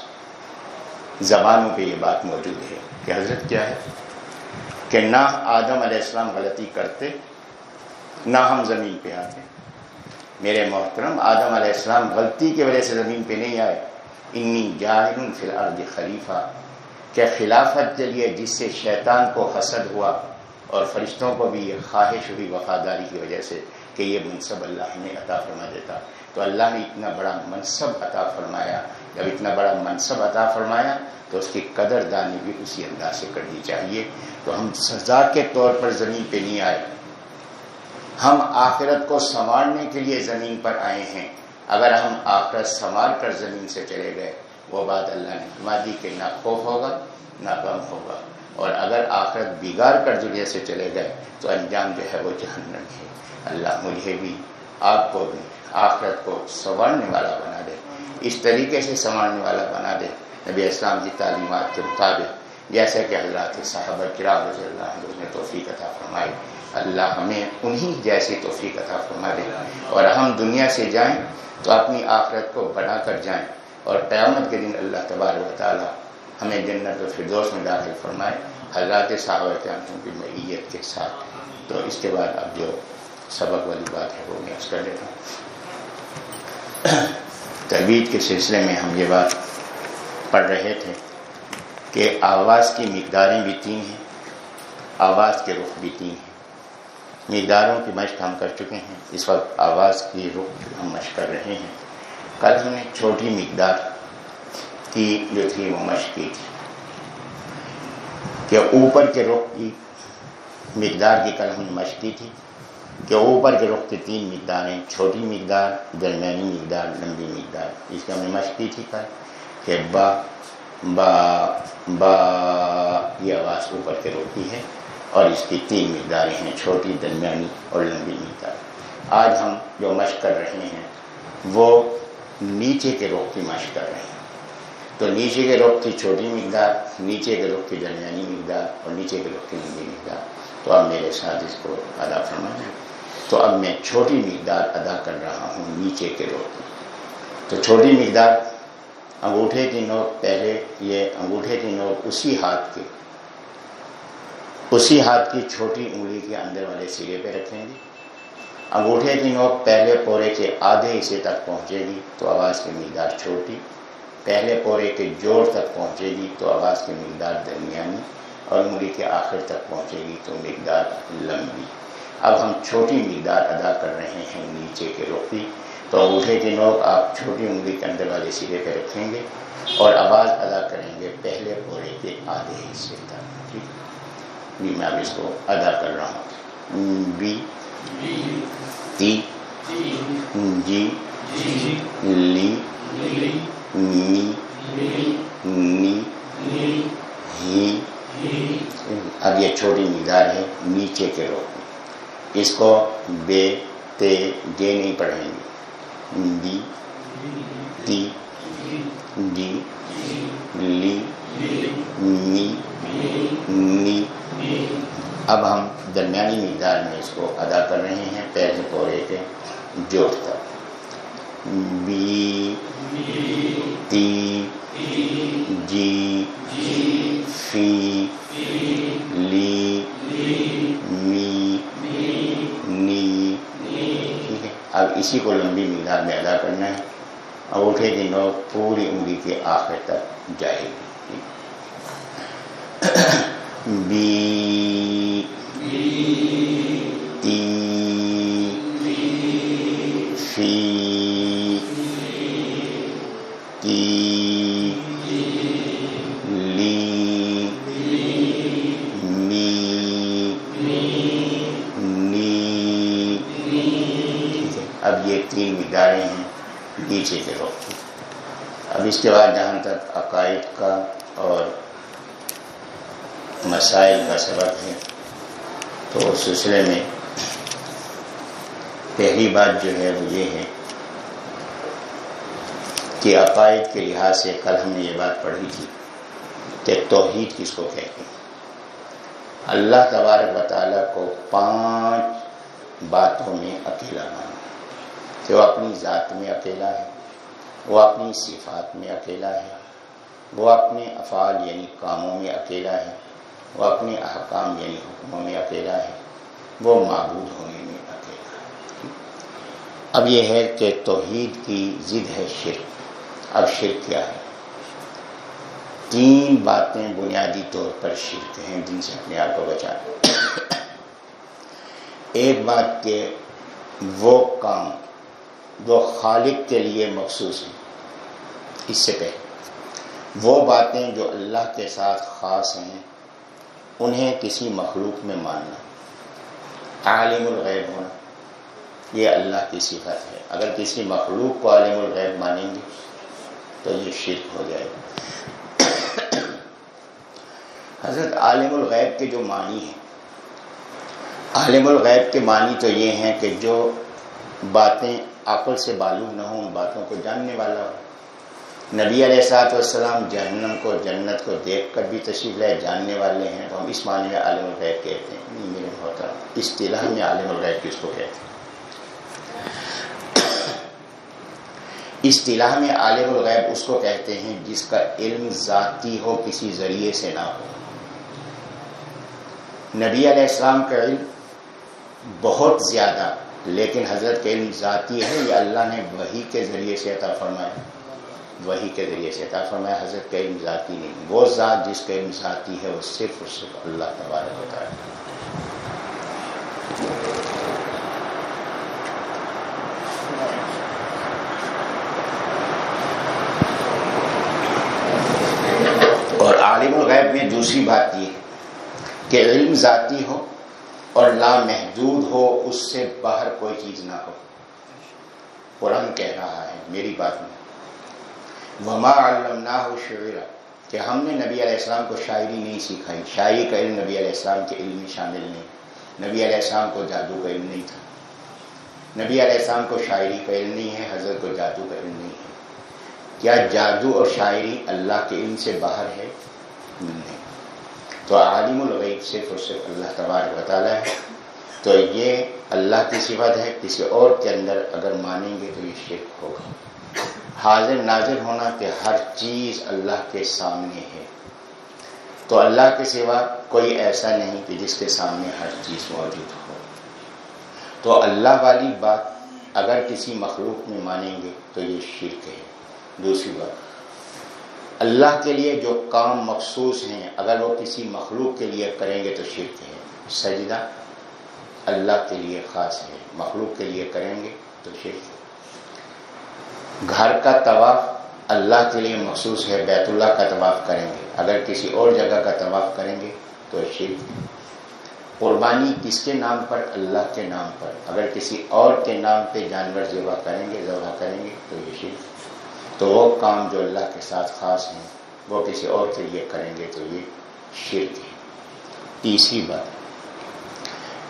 زبانوں پہ یہ بات موجود ہے۔ کہ حضرت کیا ہے کہ نہ آدم علیہ السلام غلطی کرتے، نہ ہم زمین پہ آتے۔ میرے محترم، آدم علیہ السلام غلطی کی وجہ سے زمین پہ نہیں آئے۔ انی جاہر فی الارض خلیفہ۔ کہ خلافت چلیے جس سے شیطان کو حسد ہوا اور فرشتوں کو بھی یہ خواہش ہوئی وفاداری کی وجہ سے کہ یہ منصب اللہ نے عطا فرما دیتا۔ تو اللہ نے اتنا بڑا منصب عطا فرمایا۔ جب اتنا بڑا منصب عطا فرمایا تو اس کی قدر دانی بھی اسی انداز سے کرنی چاہیے۔ تو ہم سزا کے طور پر زمین پہ نہیں آئے۔ ہم آخرت کو سنوارنے کے لیے زمین پر آئے ہیں۔ اگر ہم آخرت سنوار کر زمین سے چلے گئے، وہ بات اللہ نے فرما دی کہ نہ خوف ہوگا، نہ غم ہوگا۔ اور اگر آخرت بگاڑ کر دنیا سے چلے گئے، تو انجام جو ہے وہ جہنم ہے۔ اللہ مجھے بھی، آپ کو بھی آخرت کو سنوارنے والا بنا دے۔ اس طریقے سے سنوارنے والا بنا دے۔ نبی اسلام کی تعلیمات کے مطابق جیسے کہ حضرات صاحب کرام رضی اللہ عنہ نے توفیق عطا فرمائی۔ اللہ ہمیں انہی جیسی توفیق عطا فرما دے اور ہم دنیا سے جائیں تو اپنی آخرت کو بڑھا کر جائیں۔ اور قیامت کے دن اللہ تبار و تعالیٰ ہمیں جنت و فردوس میں داخل فرمائے۔ حضرات صاحب کی معیت کے ساتھ۔ تو اس کے بعد اب جو سبق والی بات ہے وہ میں کر لیتا ہوں۔ تربیت کے سلسلے میں ہم یہ بات پڑھ رہے تھے کہ آواز کی مقداریں بھی تین ہیں، آواز کے رخ بھی تین ہیں۔ مقداروں کی مشق ہم کر چکے ہیں۔ اس وقت آواز کی رخ ہم مشق کر رہے ہیں۔ کل ہم نے چھوٹی مقدار کی جو تھی وہ مشق کی تھی۔ کہ اوپر کے رخ کی مقدار کی کل ہم نے مشق کی تھی۔ کہ اوپر کے رخ کی تین مقداریں، چھوٹی مقدار، درمیانی مقدار، لمبی مقدار، اس کی ہم نے مشق کی تھی کل۔ کہ با با با یہ آواز اوپر کے رخ ہے اور اس کی تین مقداریں ہیں، چھوٹی، درمیانی اور لمبی مقدار۔ آج ہم جو مشق کر رہے ہیں، وہ نیچے کے رخ کی مشق کر رہے ہیں۔ تو نیچے کے رخ کی چھوٹی مقدار، نیچے کے رخ کی درمیانی مقدار اور نیچے کے رخ کی لمبی مقدار۔ تو اب میرے ساتھ اس کو ادا فرمائیں۔ تو اب میں چھوٹی مقدار ادا کر رہا ہوں نیچے کے رخ کی۔ تو چھوٹی مقدار انگوٹھے کی نوک پہلے یہ انگوٹھے کی نوک اسی ہاتھ کے، اسی ہاتھ کی چھوٹی انگلی کے اندر والے سرے پہ رکھیں گے۔ انگوٹھے کی نوک پہلے پورے کے آدھے حصے تک پہنچے گی تو آواز کی مقدار چھوٹی، پہلے پورے کے جوڑ تک پہنچے گی تو آواز کی مقدار درمیانی، اور انگلی کے آخر تک پہنچے گی تو مقدار لمبی۔ اب ہم چھوٹی مقدار ادا کر رہے ہیں نیچے کے روپی تو انگوٹھے کی نوک آپ چھوٹی انگلی کے اندر والے سرے پہ رکھیں گے اور آواز ادا کریں گے پہلے پورے کے آدھے حصے تک، ٹھیک؟ جی، میں اب اس کو ادا کر رہا ہوں۔ بی، تی جی لی می نی، ہی۔ اب یہ چھوٹی مقدار ہے، نیچے کے روپ میں۔ اس کو بے، تے گے نہیں پڑھیں گے۔ بی تی جی لی می نی اب ہم درمیانی مقدار میں اس کو ادا کر رہے ہیں پہلے پورے کے جوڑ تک بی تی جی فی لی می نی اب اسی کو لمبی مقدار میں ادا کرنا ہے انگوٹھے کی نوک پوری انگلی کے آخر تک جائے گی بی تی فی تین مقداریں ہیں، نیچے کے رخ اب اس کے بعد جہاں تک عقائد کا اور مسائل کا سبق ہے، تو اس سلسلے میں پہلی بات جو ہے وہ یہ ہے کہ عقائد کے لحاظ سے کل ہم نے یہ بات پڑھی تھی کہ توحید کس کو کہتے ہیں۔ اللہ تبارک و تعالیٰ کو پانچ باتوں میں اکیلا مانا کہ وہ اپنی ذات میں اکیلا ہے، وہ اپنی صفات میں اکیلا ہے، وہ اپنے افعال یعنی کاموں میں اکیلا ہے، وہ اپنے احکام یعنی حکموں میں اکیلا ہے، وہ معبود ہونے میں اکیلا ہے۔ اب یہ ہے کہ توحید کی ضد ہے شرک۔ اب شرک کیا ہے؟ تین باتیں بنیادی طور پر شرک ہیں جن سے اپنے آپ کو بچا ایک بات کہ وہ کام جو خالق کے لیے مخصوص ہیں۔ اس سے پہلے وہ باتیں جو اللہ کے ساتھ خاص ہیں، انہیں کسی مخلوق میں ماننا۔ عالم الغیب ہونا، یہ اللہ کی صفت ہے۔ اگر کسی مخلوق کو عالم الغیب مانیں گے، تو یہ شرک ہو جائے گا۔ حضرت عالم الغیب کے جو معنی ہیں، عالم الغیب کے معنی تو یہ ہیں کہ جو باتیں عقل سے معلوم نہ ہوں، ان باتوں کو جاننے والا ہو نبی علیہ سات والسلام جہنم کو، جنت کو دیکھ کر بھی تشریف لائے، جاننے والے ہیں۔ تو ہم اس معنی میں عالم الغیب کہتے ہیں۔ نہیں، میرے ہوتا اصطلاح میں عالم الغیب کس کو کہتے ہیں؟ اصطلاح میں عالم الغیب اس کو کہتے ہیں جس کا علم ذاتی ہو، کسی ذریعے سے نہ ہو۔ نبی علیہ السلام کا علم بہت زیادہ لیکن حضرت کے علم ذاتی ہے یا اللہ نے وہی کے ذریعے سے عطا فرمایا۔ وہی کے ذریعے سے عطا فرمایا، حضرت کا علم ذاتی نہیں۔ وہ ذات جس کا علم ذاتی ہے، وہ صرف اور صرف اللہ تبارک ہوتا ہے اور عالم الغیب میں دوسری بات یہ کہ علم ذاتی ہو اور لامحدود ہو، اس سے باہر کوئی چیز نہ ہو۔ قرآن کہہ رہا ہے، میری بات میں وما علمنا ہو شعرا۔ کہ ہم نے نبی علیہ السلام کو شاعری نہیں سکھائی۔ شاعری کا علم نبی علیہ السلام کے علم میں شامل نہیں۔ نبی علیہ السلام کو جادو کا علم نہیں تھا۔ نبی علیہ السلام کو شاعری کا علم نہیں ہے، حضرت کو جادو کا علم نہیں ہے۔ کیا جادو اور شاعری اللہ کے علم سے باہر ہے؟ نہیں۔ تو عالم الغیب صرف اور صرف اللہ تبارک بطالہ ہے۔ تو یہ اللہ کی صفت ہے، کسی اور کے اندر اگر مانیں گے تو یہ شرک ہوگا۔ حاضر ناظر ہونا کہ ہر چیز اللہ کے سامنے ہے۔ تو اللہ کے سوا کوئی ایسا نہیں کہ جس کے سامنے ہر چیز موجود ہو۔ تو اللہ والی بات اگر کسی مخلوق میں مانیں گے تو یہ شرک ہے۔ دوسری بات اللہ کے لیے جو کام مخصوص ہیں، اگر وہ کسی مخلوق کے لیے کریں گے تو شرک ہے۔ سجدہ اللہ کے لیے خاص ہے، مخلوق کے لیے کریں گے تو شرک ہے۔ گھر کا طواف اللہ کے لیے مخصوص ہے، بیت اللہ کا طواف کریں گے۔ اگر کسی اور جگہ کا طواف کریں گے تو شرک ہے۔ قربانی کس کے نام پر؟ اللہ کے نام پر۔ اگر کسی اور کے نام پہ جانور ذبح کریں گے، ذبح کریں گے تو یہ شرک ہے۔ تو وہ کام جو اللہ کے ساتھ خاص ہیں وہ کسی اور کے لیے کریں گے تو یہ شرک ہے۔ تیسری بات،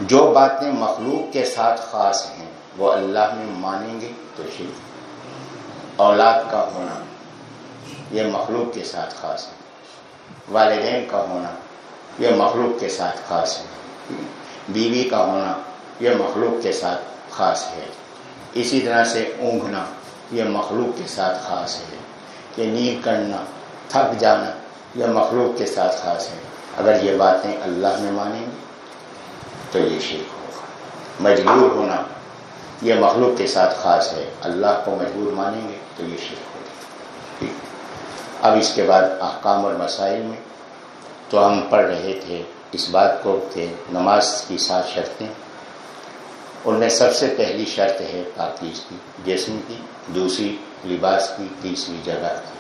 جو باتیں مخلوق کے ساتھ خاص ہیں، وہ اللہ میں مانیں گے تو شرک اولاد کا ہونا، یہ مخلوق کے ساتھ خاص ہے۔ والدین کا ہونا، یہ مخلوق کے ساتھ خاص ہے۔ بیوی کا ہونا، یہ مخلوق کے ساتھ خاص ہے۔ اسی طرح سے اونگنا یہ مخلوق کے ساتھ خاص ہے۔ کہ نیند کرنا، تھک جانا، یہ مخلوق کے ساتھ خاص ہے۔ اگر یہ باتیں اللہ میں مانیں گے، تو یہ شرک ہوگا۔ مجبور ہونا، یہ مخلوق کے ساتھ خاص ہے۔ اللہ کو مجبور مانیں گے، تو یہ شرک ہوگا۔ اب اس کے بعد احکام اور مسائل میں تو ہم پڑھ رہے تھے، اس بات کو کہ نماز کی سات شرطیں۔ ان میں سب سے پہلی شرط ہے پاکیز کی، جسم کی، دوسری لباس کی، تیسری جگہ کی۔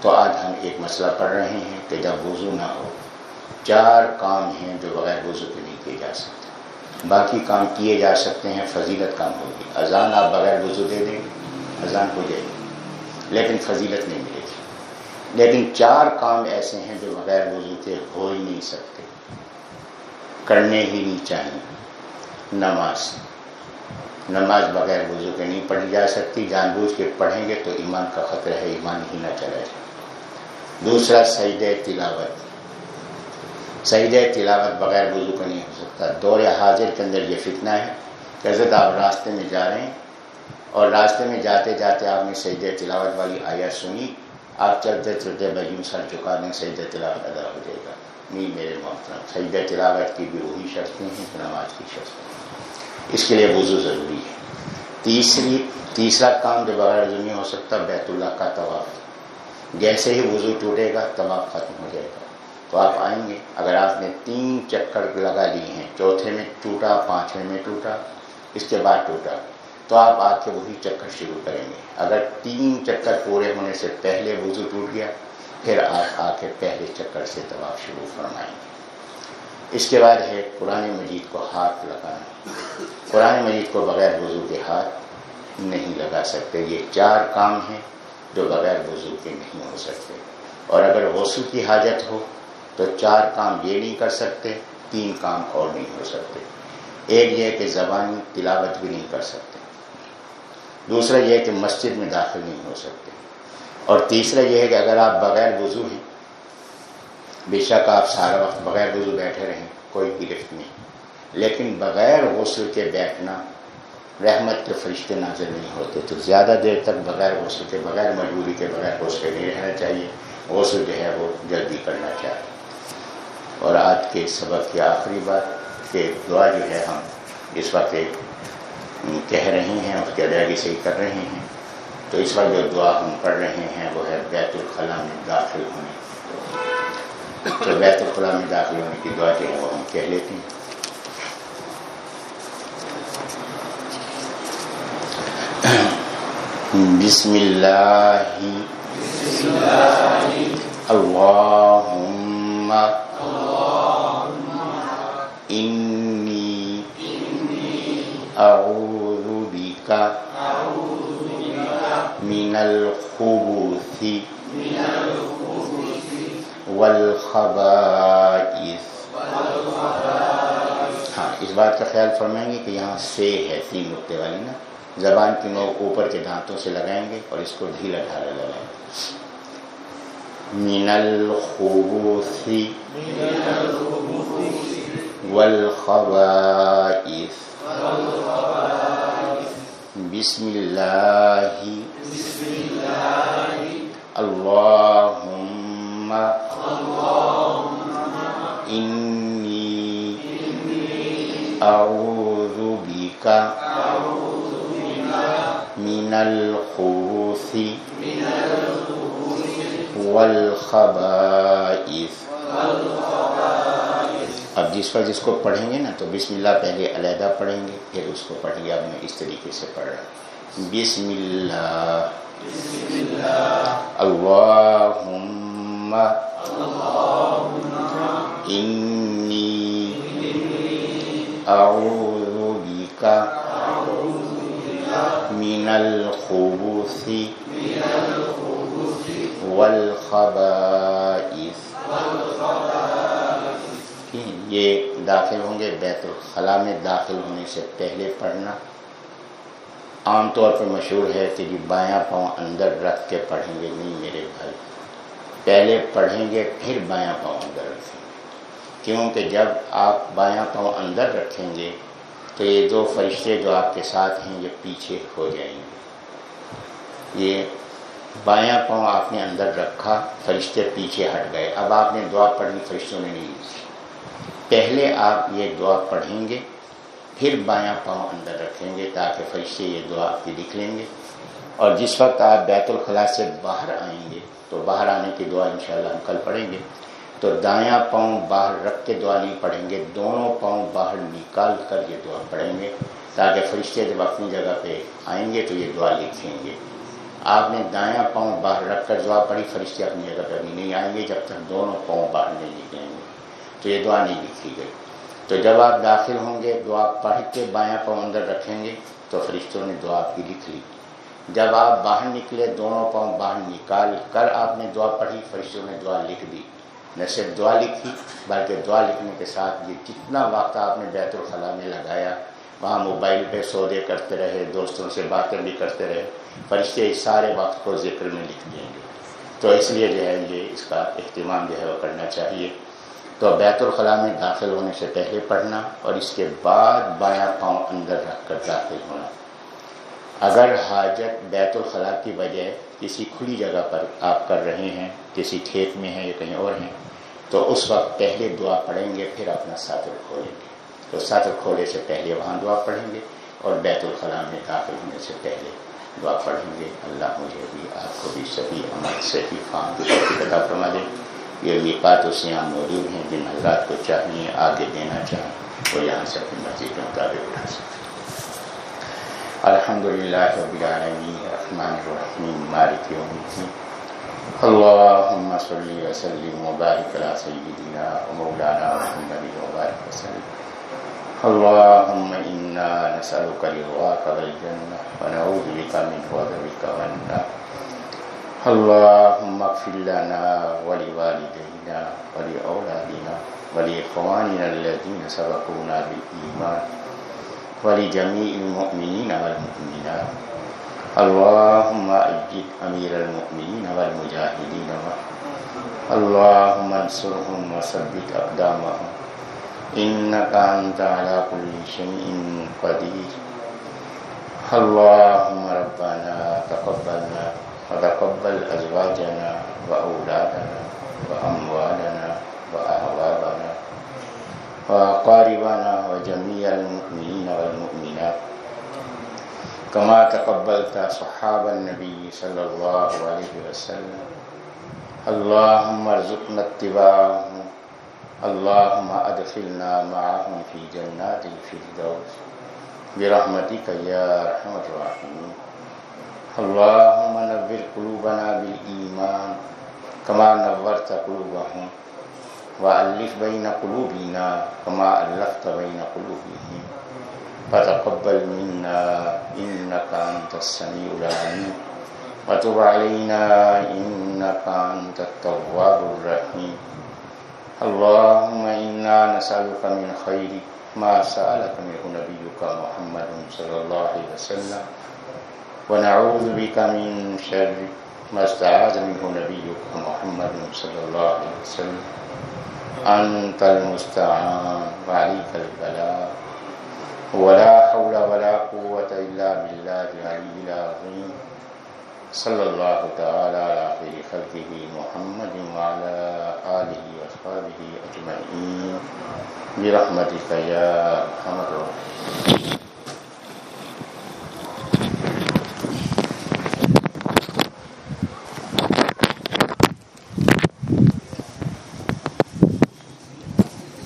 تو آج ہم ایک مسئلہ پڑھ رہے ہیں کہ جب وضو نہ ہو، چار کام ہیں جو بغیر وضو کے نہیں کیے جا سکتے۔ باقی کام کیے جا سکتے ہیں، فضیلت کام ہوگی اذان آپ بغیر وضو دے دیں گے، اذان ہو جائے گی۔ لیکن فضیلت نہیں ملے گی۔ لیکن چار کام ایسے ہیں جو بغیر وضو کے ہو ہی نہیں سکتے۔ کرنے ہی نہیں چاہیے۔ نماز۔ نماز بغیر وضو کے نہیں پڑھی جا سکتی جان بوجھ کے پڑھیں گے تو ایمان کا خطرہ ہے، ایمان ہی نہ چلا جائے دوسرا سجد تلاوت۔ سجد تلاوت بغیر وضو کا نہیں ہو سکتا۔ دور حاضر کے اندر یہ فتنہ ہے کہ حضرت آپ راستے میں جا رہے ہیں اور راستے میں جاتے جاتے آپ نے سجد تلاوت والی آیا سنی، آپ چلتے چلتے بھائی سر چکا دیں سجد تلاوت ادا ہو جائے گا۔ نہیں میرے محترم سجد تلاوت کی بھی وہی شرطیں ہیں نماز کی شرطیں اس کے لیے وضو ضروری ہے۔ تیسری، تیسرا کام جو بغیر وضو نہیں ہو سکتا، بیت اللہ کا طواف۔ جیسے ہی وضو ٹوٹے گا، طواف ختم ہو جائے گا۔ تو آپ آئیں گے۔ اگر آپ نے تین چکر لگا لیے ہیں، چوتھے میں ٹوٹا، پانچویں میں ٹوٹا، اس کے بعد ٹوٹا۔ تو آپ آ کے وہی چکر شروع کریں گے۔ اگر تین چکر پورے ہونے سے پہلے وضو ٹوٹ گیا، پھر آپ آ کے پہلے چکر سے طواف شروع فرمائیں۔ گے اس کے بعد ہے قرآن مجید کو ہاتھ لگانا۔ قرآن مجید کو بغیر وضو کے ہاتھ نہیں لگا سکتے۔ یہ چار کام ہیں جو بغیر وضو کے نہیں ہو سکتے۔ اور اگر غسل کی حاجت ہو تو چار کام یہ نہیں کر سکتے، تین کام اور نہیں ہو سکتے۔ ایک یہ کہ زبانی تلاوت بھی نہیں کر سکتے۔ دوسرا یہ کہ مسجد میں داخل نہیں ہو سکتے۔ اور تیسرا یہ ہے کہ اگر آپ بغیر وضو ہیں بے شک آپ سارا وقت بغیر وضو بیٹھے رہیں، کوئی گرفت نہیں۔ لیکن بغیر غسل کے بیٹھنا، رحمت کے فرشتے نازل نہیں ہوتے۔ تو زیادہ دیر تک بغیر غسل کے، بغیر مجبوری کے، بغیر غسل نہیں رہنا چاہیے۔ غسل جو ہے وہ جلدی کرنا چاہیے۔ اور آج کے سبق کی آخری بات کہ دعا جو ہے ہم اس وقت کہہ رہے ہیں، اس کی ادائیگی سے ہی کر رہے ہیں۔ تو اس وقت جو دعا ہم پڑھ رہے ہیں، وہ ہے بیت الخلاء میں داخل ہونے۔ تو بیت الخلاء میں داخل ہونے کی دعا جو ہے وہ ہم کہہ لیتے ہیں۔ بسم اللہ۔ اللہم۔ انی۔ اعوذ بک۔ من الخبث۔ والخبائث۔ ہاں اس بات کا خیال فرمائیں گے کہ یہاں سے ہے، تین نقطے والی نا۔ زبان کی نوک اوپر کے دانتوں سے لگائیں گے اور اس کو ڈھیلا ڈھالا لگائیں گے۔ من الخبث والخبائث۔ بسم اللہ اللہم انی اعوذ من الخبث والخبائث. اب جس پر جس کو پڑھیں گے نا تو بسم اللہ پہلے علیحدہ پڑھیں گے، پھر اس کو پڑھیں گے، اب میں اس طریقے سے پڑھ رہا ہوں۔ بسم اللہ۔ اللہم انی اعوذ بکا من الخبث والخبائث یہ داخل ہوں گے بیت الخلاء میں داخل ہونے سے پہلے پڑھنا عام طور پر مشہور ہے کہ جی بایاں پاؤں اندر رکھ کے پڑھیں گے نہیں میرے بھائی پہلے پڑھیں گے، پھر بایاں پاؤں اندر رکھیں گے۔ کیونکہ جب آپ بایاں پاؤں اندر رکھیں گے، تو یہ دو فرشتے جو آپ کے ساتھ ہیں، یہ پیچھے ہو جائیں گے۔ یہ بایاں پاؤں آپ نے اندر رکھا، فرشتے پیچھے ہٹ گئے۔ اب آپ نے دعا پڑھنی فرشتوں نے نہیں لی پہلے آپ یہ دعا پڑھیں گے، پھر بایاں پاؤں اندر رکھیں گے تاکہ فرشتے یہ دعا آپ کی لکھ لیں گے۔ اور جس وقت آپ بیت الخلاء سے باہر آئیں گے تو باہر آنے کی دعا انشاءاللہ ہم کل پڑھیں گے۔ تو دایاں پاؤں باہر رکھ کے دعا نہیں پڑھیں گے، دونوں پاؤں باہر نکال کر یہ دعا پڑھیں گے تاکہ فرشتے جب اپنی جگہ پہ آئیں گے تو یہ دعا لکھیں گے۔ آپ نے دایاں پاؤں باہر رکھ کر دعا پڑھی، فرشتے اپنی جگہ پہ ابھی نہیں آئیں گے جب تک دونوں پاؤں باہر نہیں نکلیں گے۔ تو یہ دعا نہیں لکھی گئی۔ تو جب آپ داخل ہوں گے، دعا پڑھ کے بایاں پاؤں اندر رکھیں گے تو فرشتوں نے دعا آپ کی لکھ لی۔ جب آپ باہر نکلے، دونوں پاؤں باہر نکال کر آپ نے دعا پڑھی، فرشتوں نے دعا لکھ دی۔ نہ صرف دعا لکھی، بلکہ دعا لکھنے کے ساتھ یہ جتنا وقت آپ نے بیت الخلاء میں لگایا، وہاں موبائل پہ سودے کرتے رہے، دوستوں سے باتیں بھی کرتے رہے، فرشتے اس سارے وقت کو ذکر میں لکھ دیں گے۔ تو اس لیے جو ہے، یہ اس کا اہتمام جو ہے، وہ کرنا چاہیے۔ تو بیت الخلاء میں داخل ہونے سے پہلے پڑھنا اور اس کے بعد بایاں پاؤں اندر رکھ کر داخل ہونا۔ اگر حاجت بیت الخلاء کی وجہ کسی کھلی جگہ پر آپ کر رہے ہیں، کسی کھیت میں ہیں یا کہیں اور ہیں، تو اس وقت پہلے دعا پڑھیں گے، پھر اپنا ساتر کھولیں گے۔ تو ساتر کھولے سے پہلے وہاں دعا پڑھیں گے اور بیت الخلاء میں داخل ہونے سے پہلے دعا پڑھیں گے۔ اللہ مجھے بھی، آپ کو بھی صحیح عمل صحیح فام کی پیدا فرما دیں یہ میپات اس یہاں موجود ہیں، جن حضرات کو چاہیے، آگے دینا چاہیں، وہ یہاں سے اپنی مسجد کے مطابق۔ اٹھا سکتے الحمد للہ رب العالمین الرحمن الرحیم مالک یوم الدین اللهم صل وسلم وبارك على سيدنا ومولانا محمد وبارك وسلم. اللهم إنا نسألك رضاك والجنه ونعوذ بك من غضبك والنار. اللهم اغفر لنا ولوالدينا ولأولادنا ولإخواننا الذين سبقونا بالإيمان. ولجميع المؤمنين والمؤمنات اللهم أجد أمير المؤمنين والمجاهدين اللهم انصرهم وثبت أقدامهم إنك أنت على كل شيء قدير اللهم ربنا تقبلنا وتقبل أزواجنا وأولادنا وأموالنا وأهوابنا وأقاربنا وجميع المؤمنين والمؤمنات. كما تقبلت صحاب النبي صلى الله عليه وسلم. اللهم ارزقنا اتباعهم. اللهم أدخلنا معهم في جنات الفردوس. برحمتك يا أرحم الراحمين. اللهم نور قلوبنا بالإيمان كما نورت قلوبهم. وألف بين قلوبنا كما ألفت بين قلوبهم. فتقبل منا إنك أنت السميع العليم. وتب علينا إنك أنت التواب الرحيم. اللهم إنا نسألك من خير ما سألك منه نبيك محمد صلى الله عليه وسلم. ونعوذ بك من شر ما استعاذ منه نبيك محمد صلى الله عليه وسلم. أنت المستعان وعليك البلاء. ولا حول ولا قوة إلا بالله العلي العظيم. صلى الله تعالى على خير خلقه محمد وعلى آله وصحبه أجمعين. برحمتك يا أرحم الراحمين.